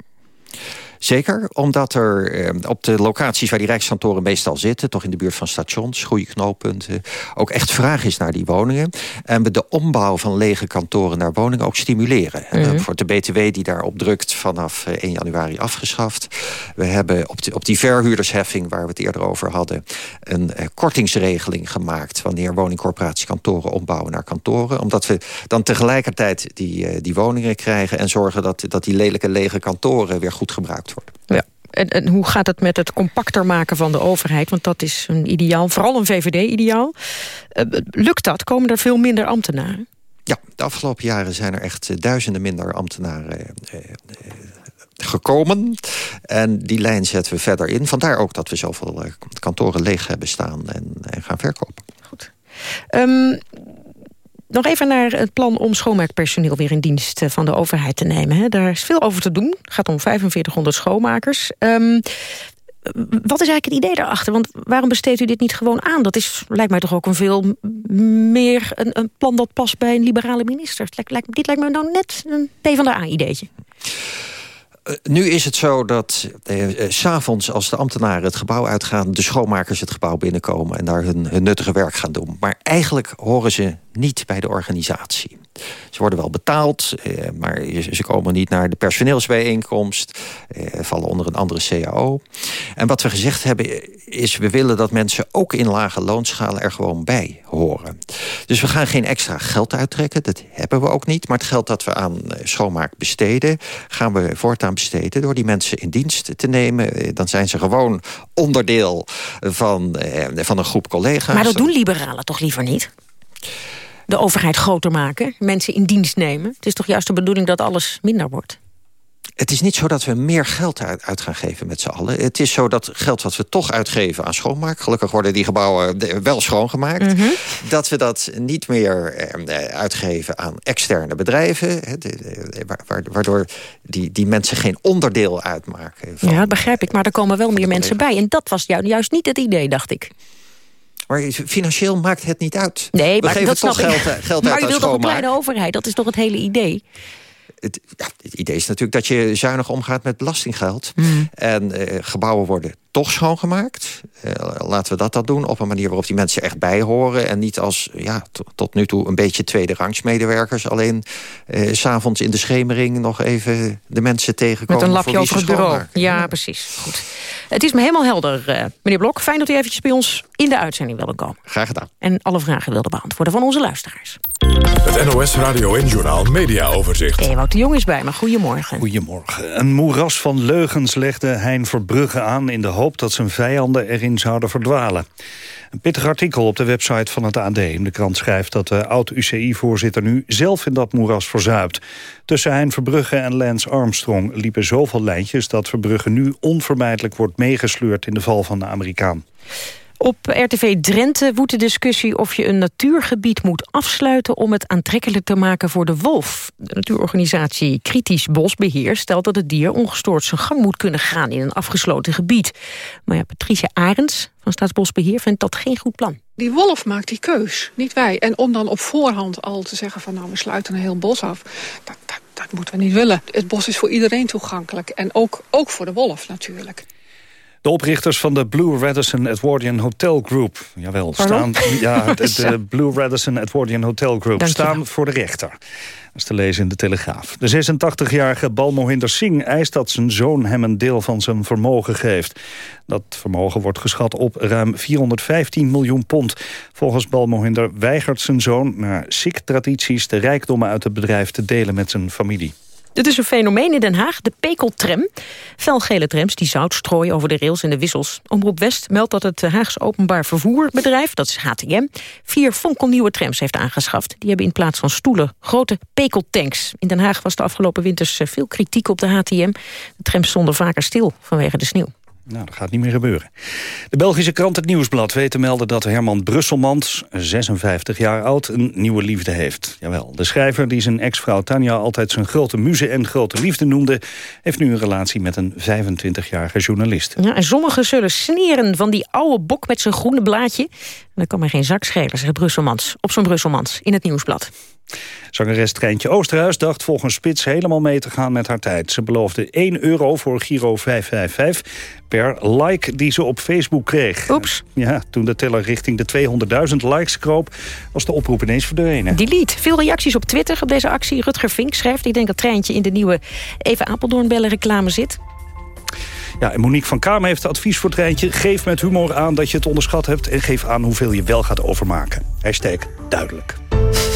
Speaker 43: Zeker, omdat er eh, op de locaties waar die rijkskantoren meestal zitten... toch in de buurt van stations, goede knooppunten... ook echt vraag is naar die woningen. En we de ombouw van lege kantoren naar woningen ook stimuleren. Mm -hmm. Voor de BTW die daarop drukt vanaf 1 eh, januari afgeschaft. We hebben op, de, op die verhuurdersheffing waar we het eerder over hadden... een uh, kortingsregeling gemaakt... wanneer woningcorporatiekantoren ombouwen naar kantoren. Omdat we dan tegelijkertijd die, die woningen krijgen... en zorgen dat, dat die lelijke lege kantoren weer goed gebruikt worden.
Speaker 2: Ja. En, en, hoe gaat het met het compacter maken van de overheid? Want dat is een ideaal, vooral een VVD-ideaal. Uh, lukt dat? Komen er veel minder ambtenaren?
Speaker 43: Ja, de afgelopen jaren zijn er echt duizenden minder ambtenaren uh, gekomen. En die lijn zetten we verder in. Vandaar ook dat we zoveel kantoren leeg hebben staan en, en gaan verkopen.
Speaker 2: Goed. Um, nog even naar het plan om schoonmaakpersoneel weer in dienst van de overheid te nemen. Hè. Daar is veel over te doen. Het gaat om 4500 schoonmakers. Um, wat is eigenlijk het idee daarachter? Want waarom besteedt u dit niet gewoon aan? Dat is, lijkt mij toch ook een veel meer een, een plan dat past bij een liberale minister. Lijkt, lijkt, dit lijkt me nou net een PvdA-ideetje.
Speaker 43: Uh, nu is het zo dat uh, uh, s'avonds als de ambtenaren het gebouw uitgaan... de schoonmakers het gebouw binnenkomen en daar hun nuttige werk gaan doen. Maar eigenlijk horen ze niet bij de organisatie. Ze worden wel betaald, eh, maar ze komen niet naar de personeelsbijeenkomst. Eh, vallen onder een andere CAO. En wat we gezegd hebben is... we willen dat mensen ook in lage loonschalen er gewoon bij horen. Dus we gaan geen extra geld uittrekken, dat hebben we ook niet. Maar het geld dat we aan schoonmaak besteden... gaan we voortaan besteden door die mensen in dienst te nemen. Dan zijn ze gewoon onderdeel van, eh, van een groep collega's.
Speaker 2: Maar dat doen liberalen toch liever niet? De overheid groter maken, mensen in dienst nemen. Het is toch juist de bedoeling dat alles minder wordt?
Speaker 43: Het is niet zo dat we meer geld uit, gaan geven met z'n allen. Het is zo dat geld wat we toch uitgeven aan schoonmaak... gelukkig worden die gebouwen wel schoongemaakt... Mm -hmm. dat we dat niet meer eh, uitgeven aan externe bedrijven... Waardoor die, die mensen geen onderdeel uitmaken.
Speaker 2: Van, ja, dat begrijp ik, maar er komen wel meer mensen bij. En dat was juist niet het idee, dacht ik.
Speaker 43: Maar financieel maakt het niet uit.
Speaker 2: Nee,
Speaker 43: We
Speaker 2: maar
Speaker 43: geven
Speaker 2: dat
Speaker 43: toch
Speaker 2: snap
Speaker 43: geld,
Speaker 2: ik.
Speaker 43: geld
Speaker 2: maar
Speaker 43: uit
Speaker 2: je
Speaker 43: aan
Speaker 2: wilt toch een kleine overheid? Dat is toch het hele idee?
Speaker 43: Het, ja, het idee is natuurlijk dat je zuinig omgaat met belastinggeld.
Speaker 2: Mm.
Speaker 43: En uh, gebouwen worden toch schoongemaakt. Uh, laten we dat dan doen op een manier waarop die mensen echt bij horen. En niet als, ja, tot nu toe een beetje tweede rangs medewerkers. Alleen uh, s'avonds in de schemering nog even de mensen tegenkomen.
Speaker 2: Met een lapje over het bureau. Ja, ja, precies. Goed. Het is me helemaal helder, uh, meneer Blok. Fijn dat u eventjes bij ons in de uitzending wilde komen.
Speaker 43: Graag gedaan.
Speaker 2: En alle vragen wilde beantwoorden van onze luisteraars.
Speaker 37: Het NOS Radio en Journaal Media Overzicht.
Speaker 2: Ewout de Jong is bij me. Goedemorgen.
Speaker 45: Goedemorgen. Een moeras van leugens legde Hein Verbrugge aan... in de hoop dat zijn vijanden erin zouden verdwalen. Een pittig artikel op de website van het AD. De krant schrijft dat de oud-UCI-voorzitter nu zelf in dat moeras verzuipt. Tussen Hein Verbrugge en Lance Armstrong liepen zoveel lijntjes... dat Verbrugge nu onvermijdelijk wordt meegesleurd in de val van de Amerikaan.
Speaker 2: Op RTV Drenthe woedt de discussie of je een natuurgebied moet afsluiten... om het aantrekkelijk te maken voor de wolf. De natuurorganisatie Kritisch Bosbeheer stelt dat het dier ongestoord zijn gang moet kunnen gaan in een afgesloten gebied. Maar ja, Patricia Arends van Staatsbosbeheer vindt dat geen goed plan.
Speaker 46: Die wolf maakt die keus, niet wij. En om dan op voorhand al te zeggen van nou we sluiten een heel bos af... dat, dat, dat moeten we niet willen. Het bos is voor iedereen toegankelijk en ook, ook voor de wolf natuurlijk.
Speaker 45: De oprichters van de Blue Radisson Edwardian Hotel Group... jawel, staan, ja, de, de Blue Radisson Edwardian Hotel Group staan voor de rechter. Dat is te lezen in de Telegraaf. De 86-jarige Balmohinder Singh eist dat zijn zoon hem een deel van zijn vermogen geeft. Dat vermogen wordt geschat op ruim 415 miljoen pond. Volgens Balmohinder weigert zijn zoon naar Sikh-tradities... de rijkdommen uit het bedrijf te delen met zijn familie.
Speaker 2: Dit is een fenomeen in Den Haag, de pekeltram. Felgele trams die zout strooien over de rails en de wissels. Omroep West meldt dat het Haagse openbaar vervoerbedrijf, dat is HTM... vier fonkelnieuwe trams heeft aangeschaft. Die hebben in plaats van stoelen grote pekeltanks. In Den Haag was de afgelopen winters veel kritiek op de HTM. De trams stonden vaker stil vanwege de sneeuw.
Speaker 45: Nou, dat gaat niet meer gebeuren. De Belgische krant Het Nieuwsblad weet te melden dat Herman Brusselmans, 56 jaar oud, een nieuwe liefde heeft. Jawel, de schrijver die zijn ex-vrouw Tanja altijd zijn grote muze en grote liefde noemde, heeft nu een relatie met een 25-jarige journalist.
Speaker 2: Ja, en sommigen zullen sneren van die oude bok met zijn groene blaadje. En kan maar geen zak schelen, zegt Brusselmans, op zijn Brusselmans in Het Nieuwsblad.
Speaker 45: Zangeres Treintje Oosterhuis dacht volgens Spits helemaal mee te gaan met haar tijd. Ze beloofde 1 euro voor Giro 555 per like die ze op Facebook kreeg.
Speaker 2: Oeps.
Speaker 45: Ja, toen de teller richting de 200.000 likes kroop... was de oproep ineens verdwenen.
Speaker 2: Delete. Veel reacties op Twitter op deze actie. Rutger Vink schrijft... ik denk dat Treintje in de nieuwe Even Apeldoorn bellen reclame zit.
Speaker 45: Ja, en Monique van Kamer heeft advies voor Treintje. Geef met humor aan dat je het onderschat hebt... en geef aan hoeveel je wel gaat overmaken. Hashtag duidelijk.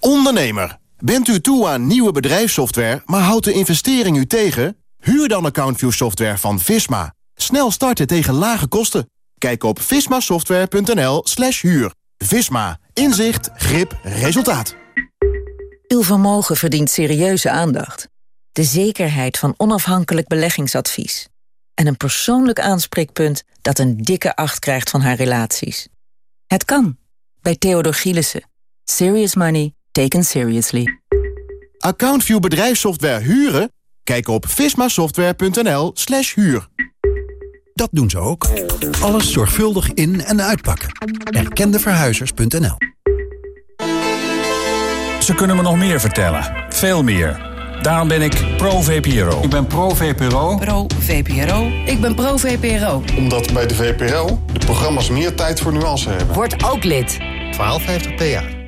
Speaker 41: Ondernemer, bent u toe aan nieuwe bedrijfssoftware, maar houdt de investering u tegen? Huur dan AccountView software van Visma. Snel starten tegen lage kosten. Kijk op vismasoftware.nl slash huur. Visma. Inzicht, grip, resultaat.
Speaker 47: Uw vermogen verdient serieuze aandacht. De zekerheid van onafhankelijk beleggingsadvies. En een persoonlijk aanspreekpunt dat een dikke acht krijgt van haar relaties. Het kan. Bij Theodor Gielissen. Serious money taken seriously.
Speaker 41: AccountView bedrijfssoftware huren? Kijk op vismasoftware.nl slash huur.
Speaker 11: Dat doen ze ook. Alles zorgvuldig in- en uitpakken. Erkendeverhuizers.nl
Speaker 48: Ze kunnen me nog meer vertellen. Veel meer. Daarom ben ik pro-VPRO. Ik ben pro-VPRO.
Speaker 36: Pro-VPRO. Ik ben pro-VPRO.
Speaker 49: Omdat bij de VPRO de programma's meer tijd voor nuance hebben.
Speaker 36: Word ook lid.
Speaker 49: 1250 PA.